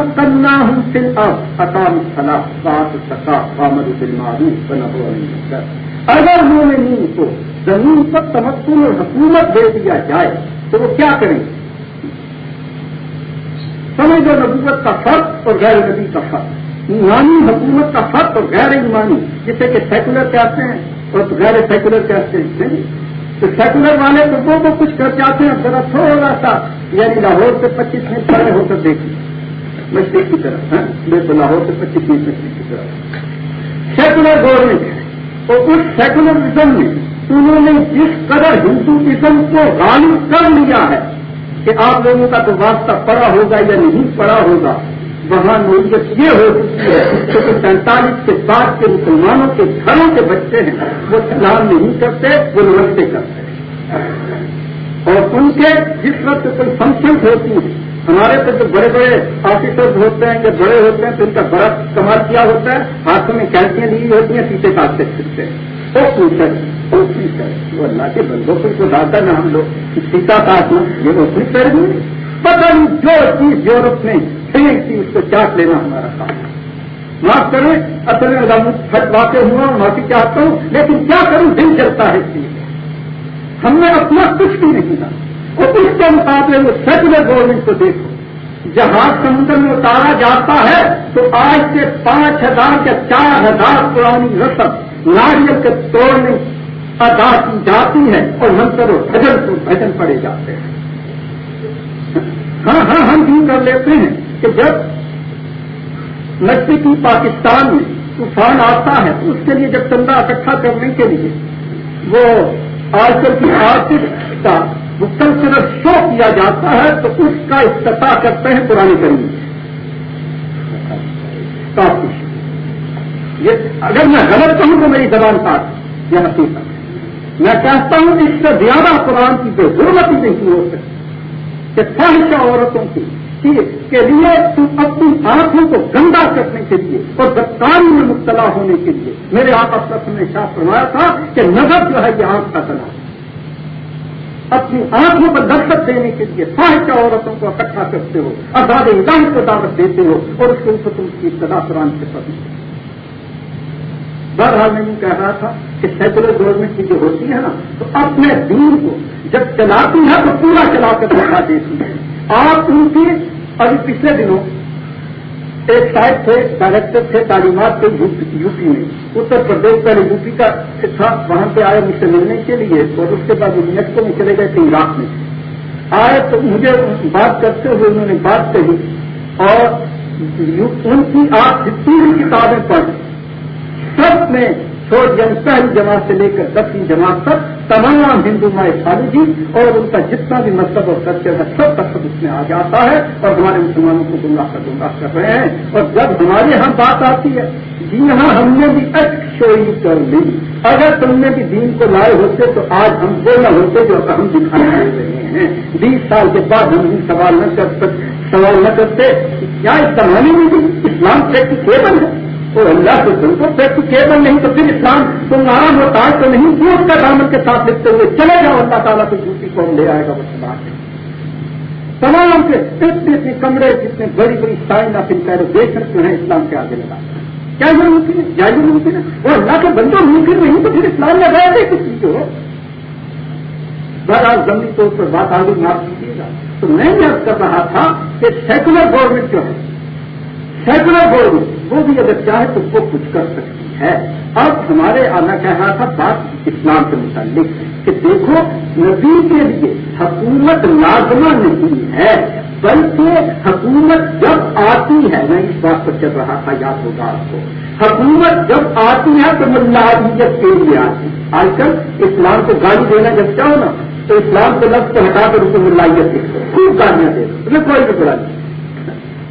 ہوں پھر اب اکام خلاف بات سکا کامد معروف بنا اگر انہوں نے نہیں کو زمین پر تمکن اور حکومت دے دیا جائے تو وہ کیا کریں؟ سمجھ لو نبوت کا فرق اور غیر نبی کا فرق۔ ایمانی حکومت کا فرق اور غیر ایمانی، جسے کہ سیکولر کہتے ہیں اور غیر سیکولر کہتے ہیں تو سیکولر والے تو وہ تو کچھ کر جاتے ہیں، ذرا تھوڑا سا یعنی لاہور سے پچیس منٹ پہلے ہو کر دیکھیں۔ مشرق کی طرف ہاں؟ ہے تو لاہور سے پچیس منٹ مشرق کی طرف۔ سیکولر گورنمنٹ ہے اور اس سیکولرزم میں انہوں نے جس قدر ہندوازم کو غالب کر لیا ہے کہ آپ لوگوں کا تو واسطہ پڑا ہوگا یا نہیں پڑا ہوگا وہاں نوعیت یہ ہو ہے کہ سینتالیس کے بعد کے مسلمانوں کے گھروں کے بچے ہیں، وہ سلام نہیں کرتے، وہ نمستے کرتے ہیں۔ اور ان کے جس وقت کوئی فنکشن ہوتی ہیں، ہمارے پہ جو بڑے بڑے آفیسر ہوتے ہیں یا بڑے ہوتے ہیں، تو ان کا بڑا کمال کیا ہوتا ہے؟ ہاتھوں میں کیلکیاں لی ہوتی ہیں، پیچھے کاٹتے پھرتے ہیں۔ وہ فیوچر وہ فیوچر وہ اللہ کے بندوں کو ڈالتا نہ ہم لوگ سیتا کاٹنا یہ وہ فیوچر بھی پتہ نہیں جو چیز یورپ میں ٹھیک تھی اس کو چاٹ لینا ہمارا کام معاف کریں، اصل میں واقع ہوا معافی چاہتا ہوں، لیکن کیا کروں؟ دل چلتا ہے اس چیز ہم نے اپنا کچھ بھی نہیں تھا اور اس کے مقابلے میں سیکولر گورنمنٹ کو دیکھو۔ جہاز سمندر میں اتارا جاتا ہے، تو آج سے پانچ ہزار یا چار ہزار پرانی رسم ناریل کے توڑنے ادا کی جاتی ہے اور منتر و بھجن کو بھجن پڑے جاتے ہیں۔ ہاں ہاں ہم بھی کر لیتے ہیں۔ کہ جب نزدیکی پاکستان میں طوفان آتا ہے تو اس کے لیے جب چندہ اکٹھا کرنے کے لیے وہ آج کل کی آرٹسٹ کا مسلسل شو کیا جاتا ہے تو اس کا افتتاح کرتے ہیں پرانی کریم کافی یہ اگر میں غلط کہوں تو میری زبان کاٹ یہ حقیقت میں کہتا ہوں کہ اس سے زیادہ قرآن کی بے ضرورت ہی نہیں ہو سکتی کہ خواہشہ عورتوں کی کے لیے تم اپنی آنکھوں کو گندا کرنے کے لیے اور بدکاری میں مبتلا ہونے کے لیے میرے آپ افسر نے شاہ فرمایا تھا کہ نظر جو ہے یہ آنکھ کا کلا اپنی آنکھوں پر دستک دینے کے لیے خواہشہ عورتوں کو اکٹھا کرتے ہو، آزاد انسان کو دعوت دیتے ہو اور اس کے اوپر تم کی ابتدا قرآن سے پڑھتے بہرحال میں یوں کہہ رہا تھا کہ سیکولر گورنمنٹ کی جو ہوتی ہے نا، تو اپنے دین کو جب چلاتی ہے تو پورا چلا کر دکھا دیتی ہے۔ آپ ان کی ابھی پچھلے دنوں ایک سائڈ تھے ڈائریکٹر تھے، تعلیمات کے یو پی میں۔ اتر پردیش پہلے یو پی کا تھا وہاں پہ آئے، مجھ سے ملنے کے لیے، اور اس کے بعد وہ یونیسکو میں چلے گئے تھے، عراق میں۔ آئے تو مجھے بات کرتے ہوئے انہوں نے بات کہی، اور ان کی آپ جتنی بھی کتابیں پڑھ سب میں چھوٹ پہلی جماعت سے لے کر دسویں جماعت تک تمام ہندو مائے خالی جی اور ان کا جتنا بھی مذہب اور کلچر ہے سب تک سب اس میں آ جاتا ہے اور ہمارے مسلمانوں کو گمراہ کر گمراہ کر رہے ہیں اور جب ہمارے یہاں بات آتی ہے جی ہاں ہم نے بھی ایک شوئی کر لی۔ اگر تم نے بھی دین کو لائے ہوتے تو آج ہم وہ نہ ہوتے جو ہم دکھانے رہے ہیں۔ بیس سال کے بعد ہم سوال نہ کر سوال نہ کرتے کیا اس زمانے میں بھی اسلام پریکٹیکیبل ہے؟ اور اللہ سے تم کو پریکٹیکیبل نہیں تو پھر اسلام تم آرام ہوتا ہے تو نہیں کیوں اس کا دامن کے ساتھ لکھتے ہوئے چلے جاؤ، اللہ تعالیٰ کو جوتی کون لے آئے گا، وہ بات ہے۔ تمام کے اتنے اتنے کمرے جتنے بڑی بڑی سائن آف انٹرویشن جو ہیں اسلام کے آگے لگا۔ کیا یہ ممکن ہے؟ کیا یہ ممکن ہے؟ وہ اللہ کے بندوں ممکن نہیں تو پھر اسلام میں گئے تھے کسی کو؟ بہرحال زمین طور پر بات آگے معاف کیجیے گا۔ تو میں یاد کر رہا تھا کہ سیکولر گورنمنٹ جو ہے سیکولر گورنمنٹ وہ بھی اگر چاہے تو وہ کچھ کر سکتی ہے۔ اب ہمارے آنا کہہ رہا تھا بات اسلام کے متعلق کہ دیکھو، نبی کے لیے حکومت لازمہ نہیں ہے، بلکہ حکومت جب آتی ہے، میں اس بات پر چل رہا تھا، یاد ہوگا آپ کو۔ حکومت جب آتی ہے تو ملاحیت کے لیے آتی آج کل اسلام کو گاڑی دینا جب چاہو نا، تو اسلام کے لفظ کو ہٹا کر اس کو ملاحیت دو خوب گاڑیاں دے دو۔ کوئی بھی بڑا نہیں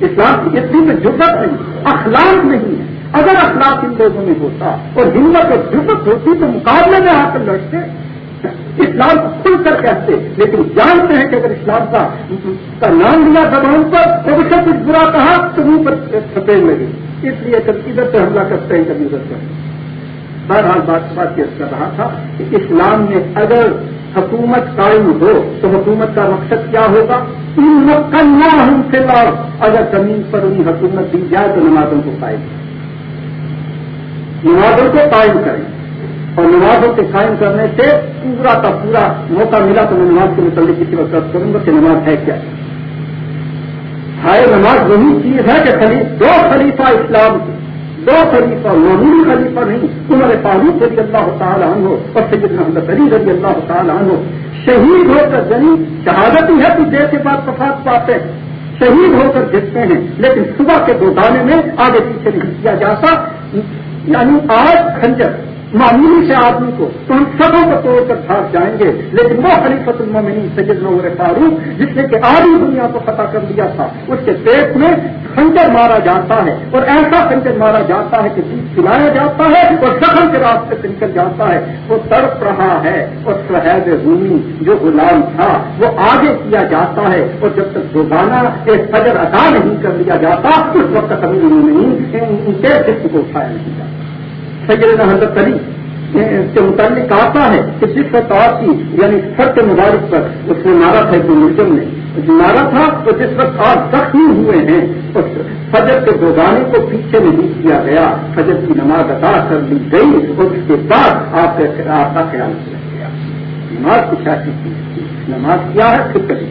اسلام کی اتنی میں جدت نہیں، اخلاق نہیں ہے۔ اگر اخلاق ان لوگوں میں ہوتا اور ہمت اور جدت ہوتی تو مقابلے میں آ کر لڑتے۔ اسلام کو کھل کر کہتے، لیکن جانتے ہیں کہ اگر اسلام کا کا نام لیا زبان پر، تو اسے کچھ برا کہا، تو منہ پر سفید لگے۔ اس لیے کبھی ادھر سے حملہ کرتے ہیں، کبھی ادھر سے۔ بہرحال بات بات کر رہا تھا کہ اسلام میں اگر حکومت قائم ہو تو حکومت کا مقصد کیا ہوگا؟ ان ہم سے اگر زمین پر انہیں حکومت دی جائے تو نمازوں کو قائم نمازوں کو قائم کریں۔ اور نمازوں کے قائم کرنے سے پورا کا پورا موقع ملا تو میں نماز کے متعلق کسی وقت کروں گا کہ نماز ہے کیا؟ ہائے نماز وہی چیز ہے کہ خلیف دو خلیفہ اسلام کی دو خلیفہ، معمولی خلیفہ نہیں، عمر فاروق رضی اللہ تعالیٰ عنہ اور سید محمد علی رضی اللہ تعالیٰ عنہ شہید ہو کر جنی شہادت ہی ہے تو دیر کے بعد وفات پاتے شہید ہو کر جیتتے ہیں، لیکن صبح کے دو دانے میں آگے پیچھے نہیں کیا جاتا۔ یعنی آج کھنجر۔ معمولی سے آدمی کو۔ تو ہم سبوں کو توڑ کر بھاگ جائیں گے۔ لیکن وہ خلیفت المومنین سید نور فاروق، جس نے کہ آدھی دنیا کو فتح کر دیا تھا، اس کے پیٹ میں خنجر مارا جاتا ہے۔ اور ایسا خنجر مارا جاتا ہے کہ دودھ پلایا جاتا ہے اور زخم کے راستے سے نکل جاتا ہے۔ وہ تڑپ رہا ہے اور سہیب رومی جو غلام تھا، وہ آگے کیا جاتا ہے۔ اور جب تک دوبارہ ایک فجر ادا نہیں کر لیا جاتا، اس وقت تک ابھی نہیں ان کے جسم کو اٹھایا نہیں جاتا۔ سید حضرت علی کے متعلق آتا ہے کہ جس وقت آپ کی یعنی سب مبارک پر اس نے مارا تھا ایک ملزم نے۔ مارا تھا تو جس وقت آپ زخمی ہوئے ہیں تو فجر کے دوگانے کو پیچھے نہیں کیا گیا، فجر کی نماز ادا کر لی گئی اور اس کے بعد آپ کا خیال کیا گیا۔ نماز کی شادی کی نماز کیا ہے، پھر کبھی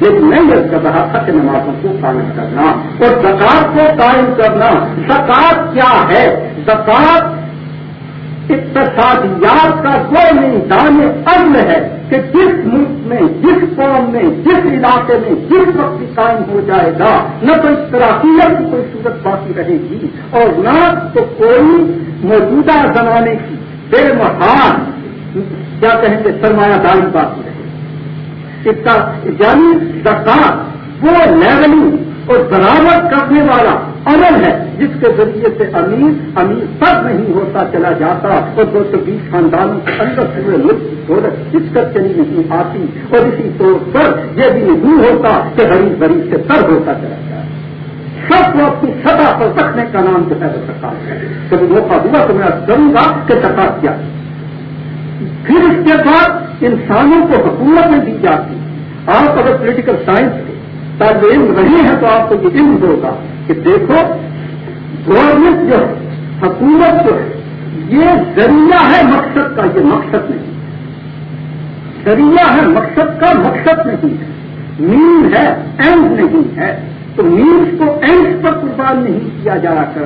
لیکن میں یہ کر رہا تھا کہ نمازوں کو قائم کرنا اور زکات کو قائم کرنا زکات کیا ہے؟ زکات اقتصادیات کا کوئی نہیں، دان عزم ہے کہ جس ملک میں، جس قوم میں، جس علاقے میں، جس وقت قائم ہو جائے گا، نہ تو اس طرح کی کوئی صورت باقی رہے گی اور نہ تو کوئی موجودہ زمانے کی بے محال کیا کہیں گے، سرمایہ داری باقی رہے گی۔ اس کا یعنی زکات وہ لیولنگ اور برابر کرنے والا عمل ہے۔ جس کے ذریعے سے امیر امیر تب نہیں ہوتا چلا جاتا اور دو سو بیس خاندانوں کے اندر پورے ملک کی دولت کس کر چلی نہیں آتی اور اسی طور پر یہ بھی نہیں ہوتا کہ غریب غریب سے تر ہوتا چلا جائے سب کو اپنی سطح پر رکھنے کا نام جو ہے وہ سرکار ہے۔ کبھی موقع ہوا تو میں کروں گا کہ سرکار کیا پھر اس کے بعد انسانوں کو حکومت میں دی جاتی۔ آپ اگر پولیٹیکل سائنس کے طالب علم رہے ہیں تو آپ کو یہ علم ہوگا کہ دیکھو گورنمنٹ جو ہے، حکومت جو ہے، یہ ذریعہ ہے مقصد کا، یہ مقصد نہیں۔ ذریعہ ہے مقصد کا، مقصد نہیں ہے۔ مین ہے اینڈ نہیں ہے۔ تو میز کو اینڈ پر قربان نہیں کیا جا رہا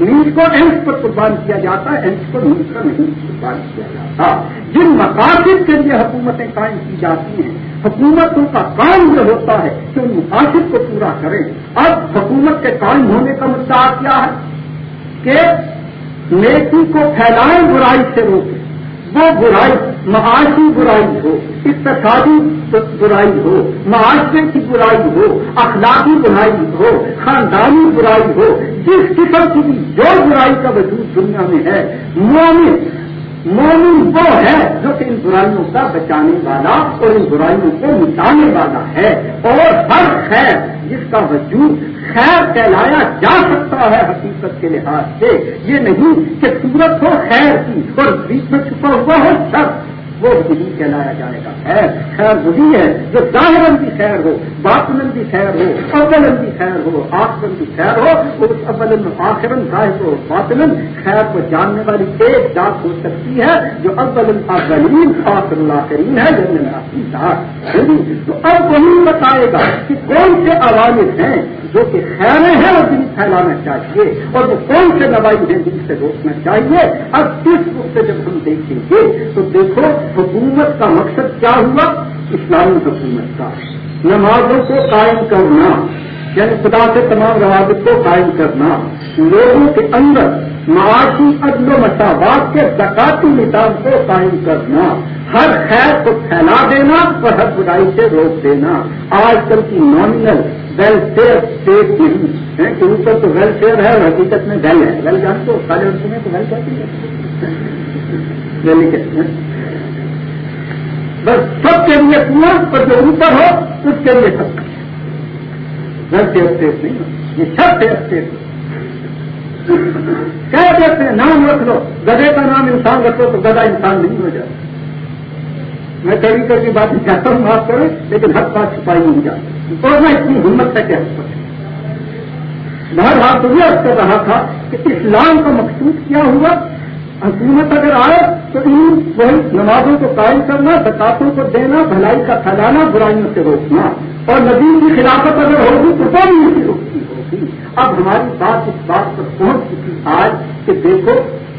میز کو اینڈ پر قربان کیا جاتا ہے اینڈ پر میز کا نہیں قربان کیا جاتا۔ ہاں، جن مقاصد کے لیے حکومتیں قائم کی جاتی ہیں، حکومتوں کا کام یہ ہوتا ہے کہ ان مقاصد کو پورا کریں۔ اب حکومت کے قائم ہونے کا مدعا کیا ہے؟ کہ نیکی کو پھیلائیں، برائی سے روکیں۔ وہ برائی معاشی برائی ہو اقتصادی برائی ہو، معاشرے کی برائی ہو، اخلاقی برائی ہو، خاندانی برائی ہو، جس قسم کی بھی جو برائی کا وجود دنیا میں ہے، مومن مومن وہ ہے جو کہ ان برائیوں کا بچانے والا اور ان برائیوں کو مٹانے والا ہے۔ اور ہر خیر جس کا وجود خیر کہلایا جا سکتا ہے حقیقت کے لحاظ سے، یہ نہیں کہ صورت ہو خیر کی اور بیچ میں چھپا ہوا ہو سب وہ وہی کہلایا جائے گا خیر خیر وہی ہے جو ظاہر بھی خیر ہو باطن بھی خیر ہو اول بھی خیر ہو آخرن بھی خیر ہو اس اول آخرن ظاہر ہو باطن خیر کو جاننے والی ایک ذات ہو سکتی ہے جو اول اولین آخر اللہ کریم ہے یعنی یعنی جو ذات۔ تو اب وہی بتائے گا کہ کون سے عوامل ہیں جو کہ خیریں ہیں اور دن پھیلانا چاہیے اور وہ کون سے نوائی ہیں دن سے روکنا چاہیے۔ اب اس وقت سے جب ہم دیکھیں گے تو دیکھو حکومت کا مقصد کیا ہوا؟ اسلامی حکومت کا۔ نمازوں کو قائم کرنا۔ یعنی خدا سے تمام روابط کو قائم کرنا۔ لوگوں کے اندر معاشی عدل و مساوات کے زکاتی نظام کو قائم کرنا۔ ہر خیر کو پھیلا دینا اور ہر برائی سے روک دینا۔ آج کل کی نامنل ویلفیئر اسٹیٹ نہیں ہے کہ اوپر تو ویلفیئر ہے اور حقیقت میں ویل ہے۔ ویل جانتے ہو، سارے عرصے میں تو ویل کہتے ہیں۔ ویلی کہتے ہیں۔ بس سب کے لیے کنواں پر جو اوپر ہو، اس کے لیے سب ویلفیئر اسٹیٹ نہیں، یہ سب اسٹیٹ کہہ دیتے ہیں، نام رکھ لو۔ گدے کا نام انسان رکھو تو گدا انسان نہیں ہو جائے میں کبھی کبھی بات چاہتا ہوں بات کریں لیکن ہر بات چھپائی نہیں جاتی۔ اور میں اتنی ہمت ہے کہ بہر ہاتھ یہ کر رہا تھا کہ اسلام کا مقصود کیا ہوا؟ حکومت اگر آئے تو ان وہی نمازوں کو قائم کرنا، زکاتوں کو دینا، بھلائی کا پھیلانا برائیوں سے روکنا۔ اور نبی کی خلافت اگر ہوگی تو وہ بھی نہیں روکتی ہوگی۔ اب ہماری بات اس بات پر پہنچ چکی آج کہ دیکھو،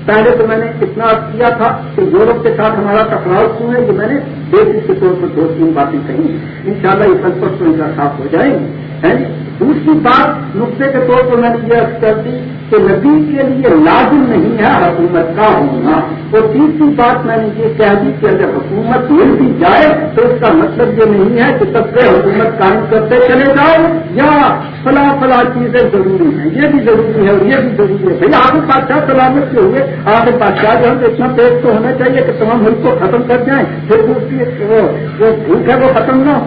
پہلے تو میں نے اتنا کیا تھا کہ یورپ کے ساتھ ہمارا ٹکراؤ کیوں ہے؟ کہ میں نے بیسک کے طور پر دو تین باتیں کہی ان شاء اللہ یہ سب پر ان کا صاف ہو جائیں گے دوسری بات نقطے کے طور پر میں نے یہ عرض کر دی کہ نبی کے لیے لازم نہیں ہے حکومت کا ہونا۔ اور تیسری بات میں نے یہ کہہ دی کہ اگر حکومت مل بھی جائے تو اس کا مطلب یہ نہیں ہے کہ سب سے حکومت قائم کرتے چلے جاؤ یا فلاں فلاں چیزیں ضروری ہیں۔ یہ بھی ضروری ہے اور یہ بھی ضروری ہے۔ بھائی، آگے بادشاہ سلامت کے ہوئے، آگے بادشاہ جو ہم اتنا پیش تو ہونا چاہیے کہ تمام ملک کو ختم کر جائیں۔ پھر دوسری وہ بھوک ہے وہ ختم نہ ہو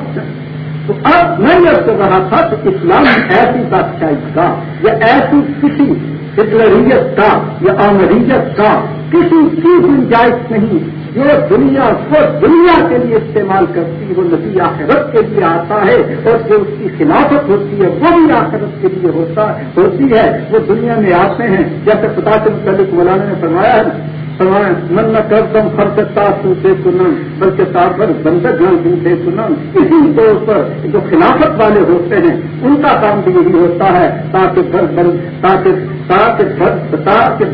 تو اب میں یہ کر رہا تھا کہ اسلام ایسی بادشاہی کا یا ایسی کسی ہٹلریت کا یا آمریت کا کسی کی گنجائش نہیں۔ جو دنیا کو دنیا کے لیے استعمال کرتی وہ نبی آخرت کے لیے آتا ہے اور جو اس کی خلافت ہوتی ہے، وہ بھی آخرت کے لیے ہوتا ہوتی ہے۔ وہ دنیا میں آتے ہیں۔ جیسے پتا کے متعلق مولانا نے فرمایا ہے من نہ کر تم خرچ ساتھ سے سنن بلکہ ساتھ پر بندر جان سے سنن اسی طور پر جو خلافت والے ہوتے ہیں، ان کا کام بھی یہی ہوتا ہے تاکہ بھر بند تاکہ تاکہ تاکہ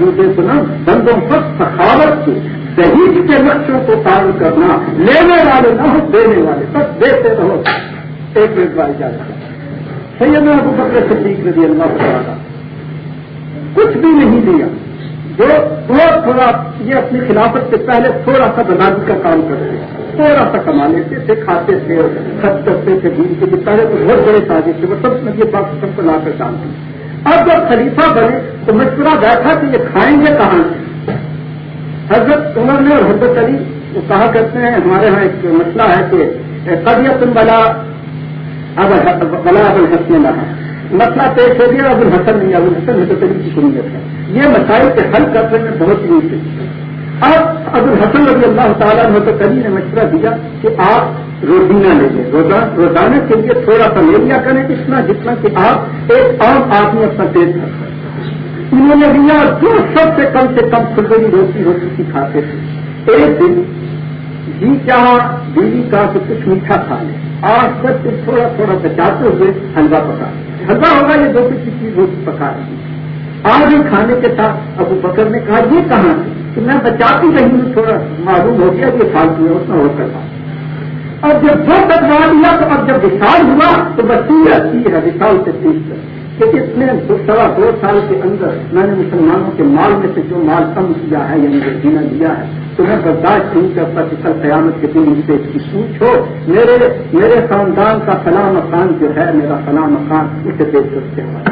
جوتے سنن بندوں پر سخاوت کی دہیج کے لکشوں کو پال کرنا، لینے والے نہ ہو دینے والے بس دیتے رہو۔ ایک منٹ بار جاتا ہے سید ابو بکر صدیق رضی اللہ تعالیٰ کچھ بھی نہیں دیا۔ جو تھوڑا تھوڑا یہ اپنی خلافت سے پہلے تھوڑا سا بنادی کا کام کرتے تھوڑا سا کما لیتے تھے کھاتے تھے خرچ کرتے تھے دین کے پہلے تو بہت بڑے تازے تھے وہ سب نبی پاک سب کو لا کر جانتے اب جب خلیفہ بنے تو مشورہ بیٹھا کہ یہ کھائیں گے کہاں سے؟ حضرت عمر نے اور حضرت علی وہ کہا کرتے ہیں، ہمارے یہاں ایک مسئلہ ہے کہ قبیت بلا اب بلا اب الحسن لگا مسئلہ پیش ہو گیا، ابو الحسن نہیں ابو الحسن حضرت علی کی سنیت ہے یہ مسائل کے حل کرنے میں بہت ہی تھے اب ابو الحسن رضی اللہ تعالیٰ حضرت نے مشورہ دیا کہ آپ روزینہ لے لیں روزانہ کے لیے تھوڑا سا لے لیا کریں اتنا جتنا کہ آپ ایک عام آدمی اپنا پیٹ کر سکیں انہوں نے لیا جو سب سے کم سے کم کھلگڑی روٹی روٹی کی کھاتے تھے۔ ایک دن جی چاہ بیوی کا کہ کچھ میٹھا کھا لیں آج تک تھوڑا تھوڑا بچاتے ہوئے حلوا پکا حلوا ہوگا یہ دو کسی چیز روٹی پکا رہی آج ہی کھانے کے ساتھ ابو بکر نے کہا، یہ کہاں کہ میں بچاتی رہی ہوں، تھوڑا معلوم ہو گیا کہ فالتو ہے، اس میں ہو سکتا اور جب جو بدلا لیا تو اب جب وشال ہوا، تو بچی اچھی ہے وشال سے تیس کہ اتنے سوا دو سال کے اندر میں نے مسلمانوں کے مال میں سے جو مال کم کیا ہے یعنی جو جینا دیا ہے تمہیں برداشت نہیں کرتا کہ کل قیامت کے دن سے اس کی پوچھو میرے میرے خاندان کا فلاں مکان جو ہے، میرا فلاں مکان، اسے دیکھ سکتے ہیں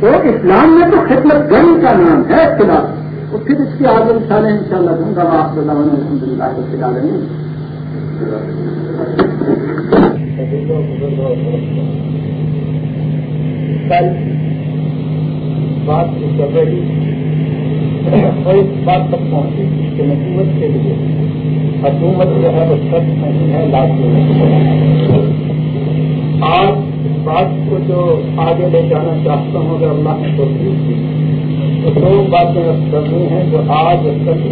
تو اسلام میں تو خدمت گن کا نام ہے خلاف تو پھر اس کی آگے مثالیں ان شاء اللہ دوں گا۔ آپ الحمد للہ کو کھلا رہے ہیں کل بات کر رہی اور اس بات تک پہنچی کہ نصیبت کے لیے حکومت جو ہے وہ سچ نہیں ہے، لاکھ آج اس بات کو جو آگے لے جانا چاہتا ہوں، اگر اللہ نے کوشش کی تو دو باتیں اب کرنی ہیں جو آج تک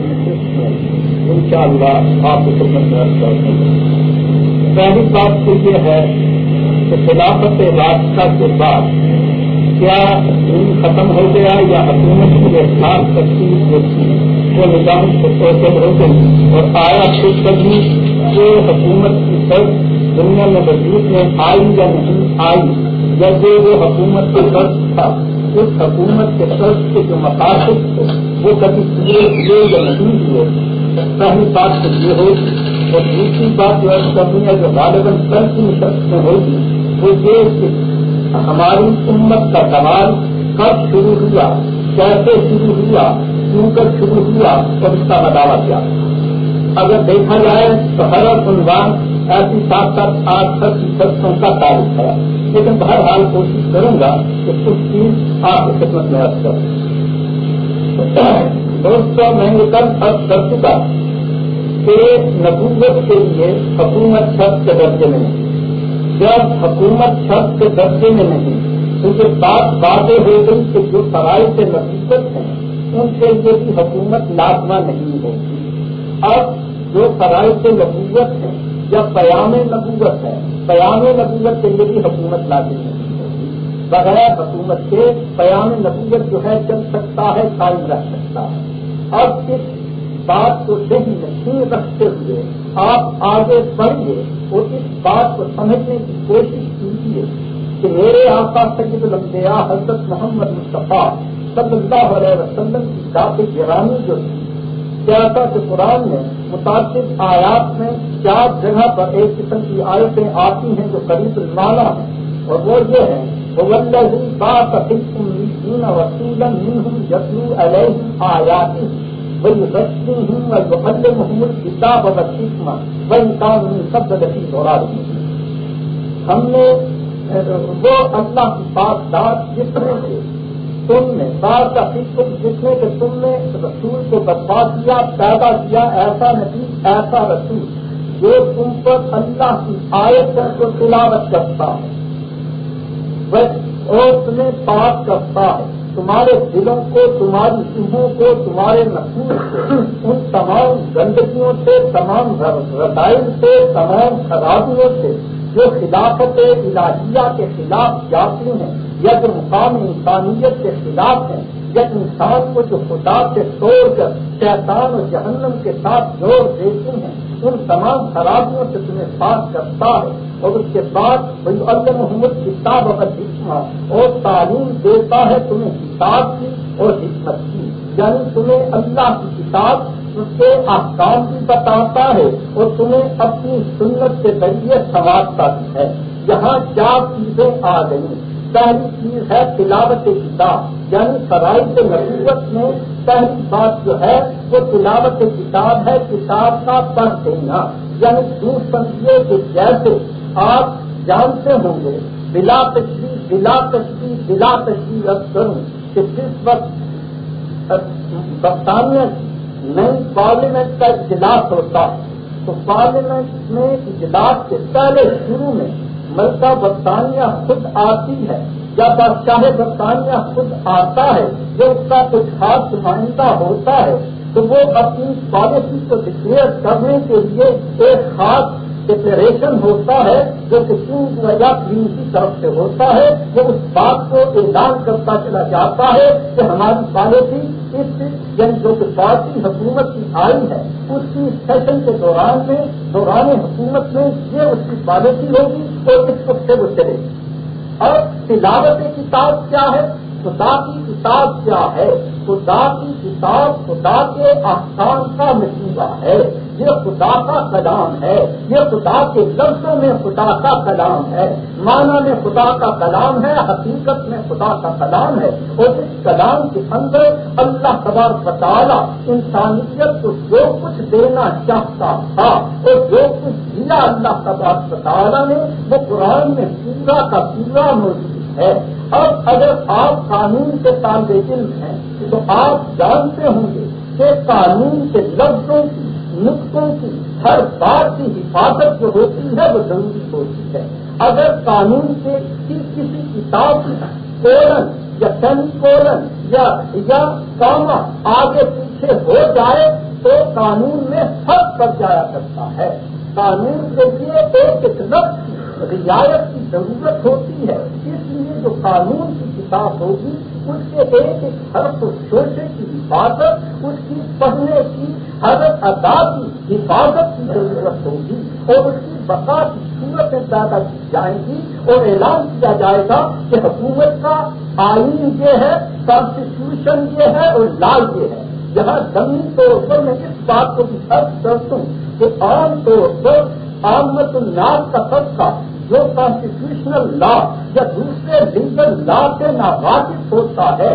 ان شاء اللہ آپ کو سمجھ کرتے ہیں پہلی بات تو یہ ہے کہ خلافت راستہ کے بعد کیا دن ختم ہو گیا یا حکومت کے خاص تقسیم ہوتی وہ نظام کو ہو گئی اور آیا خود کبھی جو حکومت کی سر دنیا میں وجود میں آئی یا نہیں آئی، یا جو وہ حکومت کے فرض تھا، اس حکومت کے فرض کے جو مقاصد تھے، وہ کبھی پورے ہوئے یا نہیں ہوئے؟ پہلی بات تو یہ ہوگی۔ اور دوسری بات جو ہے کرنی ہے جو غالباً کل کی شخص میں ہوگی، وہ یہ ہماری امت کا کمال کب شروع ہوا؟ کیسے شروع ہوا؟ کیوں کر شروع ہوا؟ اور اس کا بداوا کیا؟ اگر دیکھا جائے تو ہر عنوان ایسی سات سات آٹھ تک شخصوں کا تعلق ہے۔ لیکن بہرحال کوشش کروں گا کہ کچھ چیز آپ کی خدمت میں ارد کروں۔ دوستوں میں نے کل ارد کر چکا کہ نبوت کے لیے حکومت شخص کے درجے میں نہیں جب حکومت شخص کے درجے میں نہیں؟ کیونکہ بات باتیں ہو گئی کہ جو فرائض سے نصیبت ہیں، ان کے لیے بھی حکومت لازمہ نہیں ہوگی۔ اب جو فرائض سے نبوت ہیں یا پیام نبوت ہے پیام نبوت کے لیے بھی حکومت لازم نہیں ہوگی۔ بغیر حکومت کے پیام نبوت جو ہے، چل سکتا ہے، قائم رکھ سکتا ہے۔ اب اس بات کو صحیح نہیں رکھتے ہوئے آپ آگے بڑھیے۔ اور اس بات کو سمجھنے کی کوشش کیجیے کہ میرے آقا سید الانبیاء حضرت محمد مصطفیٰ صلی اللہ علیہ وسلم کی کافی گرانی جو تھی، کیا کہ قرآن میں متعدد آیات میں چار جگہ پر ایک قسم کی آیتیں آتی ہیں جو قریب المانا ہیں؟ اور وہ یہ ہے بات وسیلم یسلو علیہ آیاتی وہی رستی ہوں میں محمود کتاب اور سیکھنا وہی کام سب رہی ہم نے وہ اللہ کی بات دار جتنے سے تم نے بار کا فکر جتنے کے تم نے رسول کو بدوا کیا، پیدا کیا، ایسا نہیں، ایسا رسول۔ جو تم پر اللہ کی آیت کو تلاوت کرتا ہے۔ اور تمہیں بات کرتا ہے۔ تمہارے دلوں کو، تمہاری روحوں کو، تمہارے نفوس کو، ان تمام گندگیوں سے، تمام رسائل سے، تمام خرابیوں سے جو خلافت الہیہ کے خلاف جاتی ہیں یا جو مقام انسانیت کے خلاف ہیں یا انسان کو جو خدا سے توڑ کر شیطان اور جہنم کے ساتھ جوڑ دیتی ہیں ان تمام خرابیوں سے تمہیں پاس کرتا ہے اور اس کے بعد بھائی اللہ محمد کتاب اگر لکھنا اور تعلیم دیتا ہے، تمہیں کتاب کی اور حکمت کی۔ یعنی تمہیں اللہ کی کتاب، اس کے احکام بھی بتاتا ہے اور تمہیں اپنی سنت کے ذریعے سنوارتا بھی ہے۔ یہاں چار چیزیں آ گئی پہلی چیز ہے تلاوت کتاب یعنی فرائض نصیبت میں پہلی بات جو ہے، وہ تلاوت کتاب ہے، کتاب کا پڑھ دینا۔ یعنی دور سمجھیے کہ جیسے آپ جانتے ہوں گے، بلا تشریح بلا تشریح بلا تشریح رد کروں کہ جس وقت برطانیہ نئی پارلیمنٹ کا اجلاس ہوتا۔ تو پارلیمنٹ میں اجلاس کے پہلے شروع میں ملکہ برطانیہ خود آتی ہے۔ یا بادشاہ برطانیہ خود آتا ہے، جو اس کا کچھ خاص نمائندہ ہوتا ہے، تو وہ اپنی پالیسی کو ڈکلیئر کرنے کے لیے ایک خاص ڈکلریشن ہوتا ہے، جو کہ یا تین کی طرف سے ہوتا ہے، وہ اس بات کو اعلان کرتا چلا جاتا ہے کہ ہماری پالیسی اس یعنی جو کہ پارٹی حکومت کی آئی ہے، اس کی سیشن کے دوران میں، دوران حکومت میں یہ اس کی پالیسی ہوگی اور اس وقت سے وہ چلے گی۔ تلاوت کتاب کیا ہے؟ خدا کی کتاب کیا ہے؟ خدا کی کتاب خدا کے آسان کا مصوبہ ہے۔ یہ خدا کا کلام ہے۔ یہ خدا کے لفظوں میں خدا کا کلام ہے۔ معنی میں خدا کا کلام ہے، حقیقت میں خدا کا کلام ہے۔ اور اس کلام کے اندر اللہ تبار بطالہ انسانیت کو جو کچھ دینا چاہتا تھا اور جو کچھ دیا اللہ تبار بطالہ نے، وہ قرآن میں پورا کا پورا موجود ہے۔ اب اگر آپ قانون کے طالب علم ہیں، تو آپ جانتے ہوں گے کہ قانون کے لفظوں کی، نقطوں کی، ہر بات کی حفاظت جو ہوتی ہے، وہ ضروری ہوتی ہے۔ اگر قانون کے کسی کتاب کولن یا سیمی کولن یا یا کاما آگے پیچھے ہو جائے، تو قانون میں فرق پڑ جایا کرتا ہے۔ قانون کے لیے ایک ایک لفظ رعایت کی ضرورت ہوتی ہے، اس لیے جو قانون کی کتاب ہوگی، اس کے ایک ایک حرف شوشے کی حفاظت، اس کی پڑھنے کی ہر ادا کی حفاظت کی ضرورت ہوگی اور اس کی بقا کی صورت پیدا کی جائے گی اور اعلان کیا جائے گا کہ حکومت کا آئین یہ ہے کانسٹیٹیوشن یہ ہے اور لا یہ ہے۔ جہاں زمین طور پر میں اس بات کو بھی فرض کرتا ہوں کہ عام طور پر آمد الناس کا طبقہ جو کانسٹیٹیوشنل لا یا دوسرے لیگل لا سے ناواقف ہوتا ہے،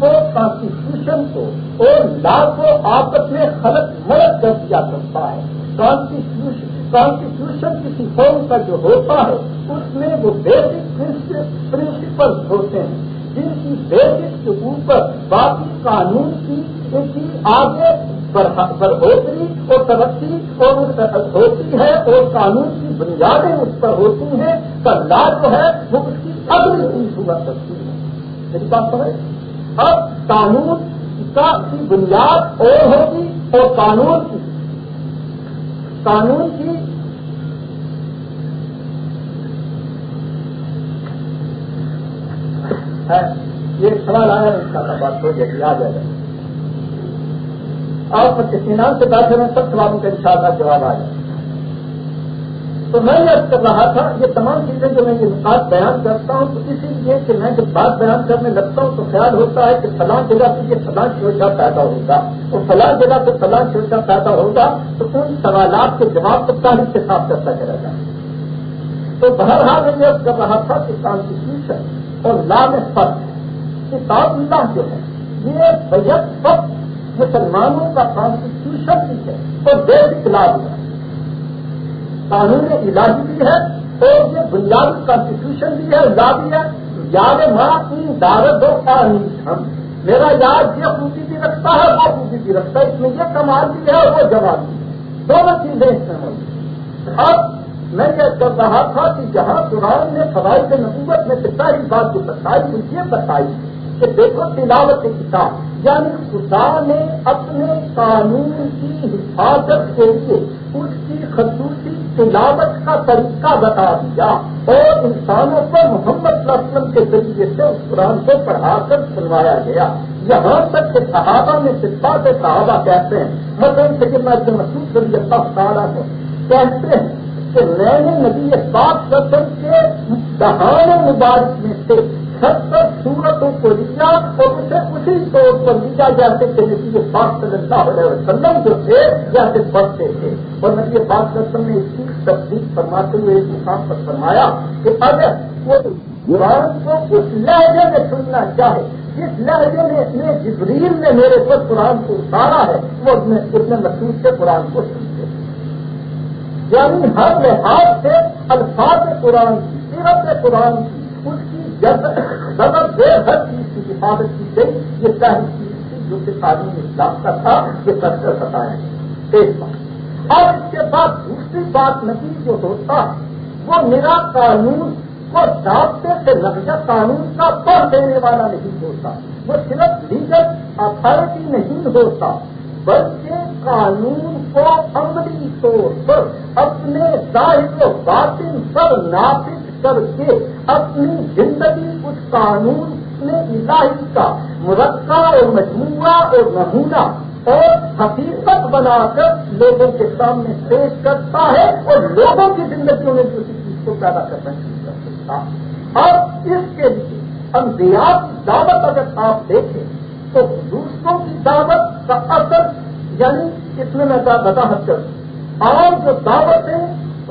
وہ کانسٹیٹیوشن کو اور لا کو آپس میں خلط مرد کر دیا کرتا ہے۔ کانسٹیٹیوشن کسی فارم کا جو ہوتا ہے، اس میں وہ بیسک پرنسپل ہوتے ہیں۔ جن کی بیسک کے اوپر باقی قانون کی آگے بڑھوتری اور ترقی اور ہوتی ہے اور قانون کی بنیادیں اس پر ہوتی ہیں کا لا جو ہے وہ اس کی اگلی چیز ہوا کرتی ہے۔ میری بات سمجھ؟ اب قانون کا کی بنیاد اور ہوگی اور قانون کی قانون کی ہے، یہ سوال آیا اس کا بات ہو جائے گی آ جائے۔ گا آپ اطمینان سے بیٹھے میں سب سوالوں کا انشاءاللہ جواب آ جائے۔ تو میں یہ کر رہا تھا، یہ تمام چیزیں جو میں یہ بات بیان کرتا ہوں، تو اسی لیے کہ میں جب بات بیان کرنے لگتا ہوں، تو خیال ہوتا ہے کہ فلاں جگہ سے یہ فلاں چوچا پیدا ہوگا۔ اور فلاں جگہ سے فلاں چوچا پیدا ہوگا، تو ان سوالات کے جواب کو تاریخ کے ساتھ کرتا چلا جائے تو بہرحال میں یہ کر رہا تھا کہ کانسٹیٹیوشن اور لا میں فرق کتاب اللہ جو ہے، یہ بیت وقت مسلمانوں کا کانسٹیٹیوشن بھی ہے اور بیسک لا ہے۔ قانون الہی بھی ہے اور یہ بنیادی کانسٹیٹیوشن بھی ہے، لا بھی ہے۔ یاد ماں کی دارت ہو ہم۔ میرا یاد یہ خوبی بھی رکھتا ہے، وہ خوبی بھی رکھتا ہے۔ اس میں یہ کمال بھی ہے اور وہ جواب بھی ہے۔ دونوں چیزیں اس میں اب میں یہ کر رہا تھا کہ جہاں قرآن نے فوائد نبوت میں سے پہلی بات جو بتائی وہ بتائی۔ کہ دیکھو تلاوت کتاب یعنی خدا نے اپنے قانون کی حفاظت کے لیے اس کی خصوصی تلاوت کا طریقہ بتا دیا اور انسانوں کو محمد صلی اللہ علیہ وسلم کے ذریعے سے اس قرآن کو پڑھا کر سنوایا گیا۔ یہاں تک کہ صحابہ میں صفا سے صحابہ کہتے ہیں۔ مطلب سے کہ میں محسوس کر اللہ تعالیٰ کو کہتے ہیں کہ میں نے نبی پاک رسم کے دہانے مبارک میں سے ستر سورتوں کو لیا اور اسے اسی طور پر لیا جیسے کہ نبی پاک صلی اللہ علیہ وسلم جو تھے جیسے پڑھتے تھے۔ اور نبی پاک رسم نے اس کی تصدیق فرماتے ہوئے ایک مقام پر فرمایا کہ اگر وہ قرآن کو اس لہجے میں سننا چاہے، جس لہجے میں اتنے جبریل نے میرے پر قرآن کو اتارا ہے، وہ اتنے محسوس سے قرآن کو سنتے۔ یعنی ہر لحاظ سے الفاظ قرآن کی سیرت قرآن کی اس کی زبر ہر چیز کی حفاظت کی گئی، یہ پہلی چیز تھی جو کہ تعلیم اسلام کا تھا، یہ سب سے بتایا ایک بات۔ اور اس کے بعد دوسری بات نبی جو ہوتا وہ میرا قانون کو ضابطے سے لگا قانون کا پڑھ دینے والا نہیں ہوتا۔ وہ صرف لیگل اتارٹی نہیں ہوتا، بلکہ قانون کو عملی طور پر اپنے ظاہر و باطن پر نافذ کر کے اپنی زندگی اس قانون میں الہی کا مرکہ اور مجموعہ اور نمونہ اور حقیقت بنا کر لوگوں کے سامنے پیش کرتا ہے اور لوگوں کی زندگیوں میں کسی چیز کو پیدا کرنا شروع کر سکتا اور اس کے لیے انبیاء کی دعوت اگر آپ دیکھیں تو دوسروں کی دعوت کا اثر یعنی اس میں میں وضاحت کروں اور جو دعوتیں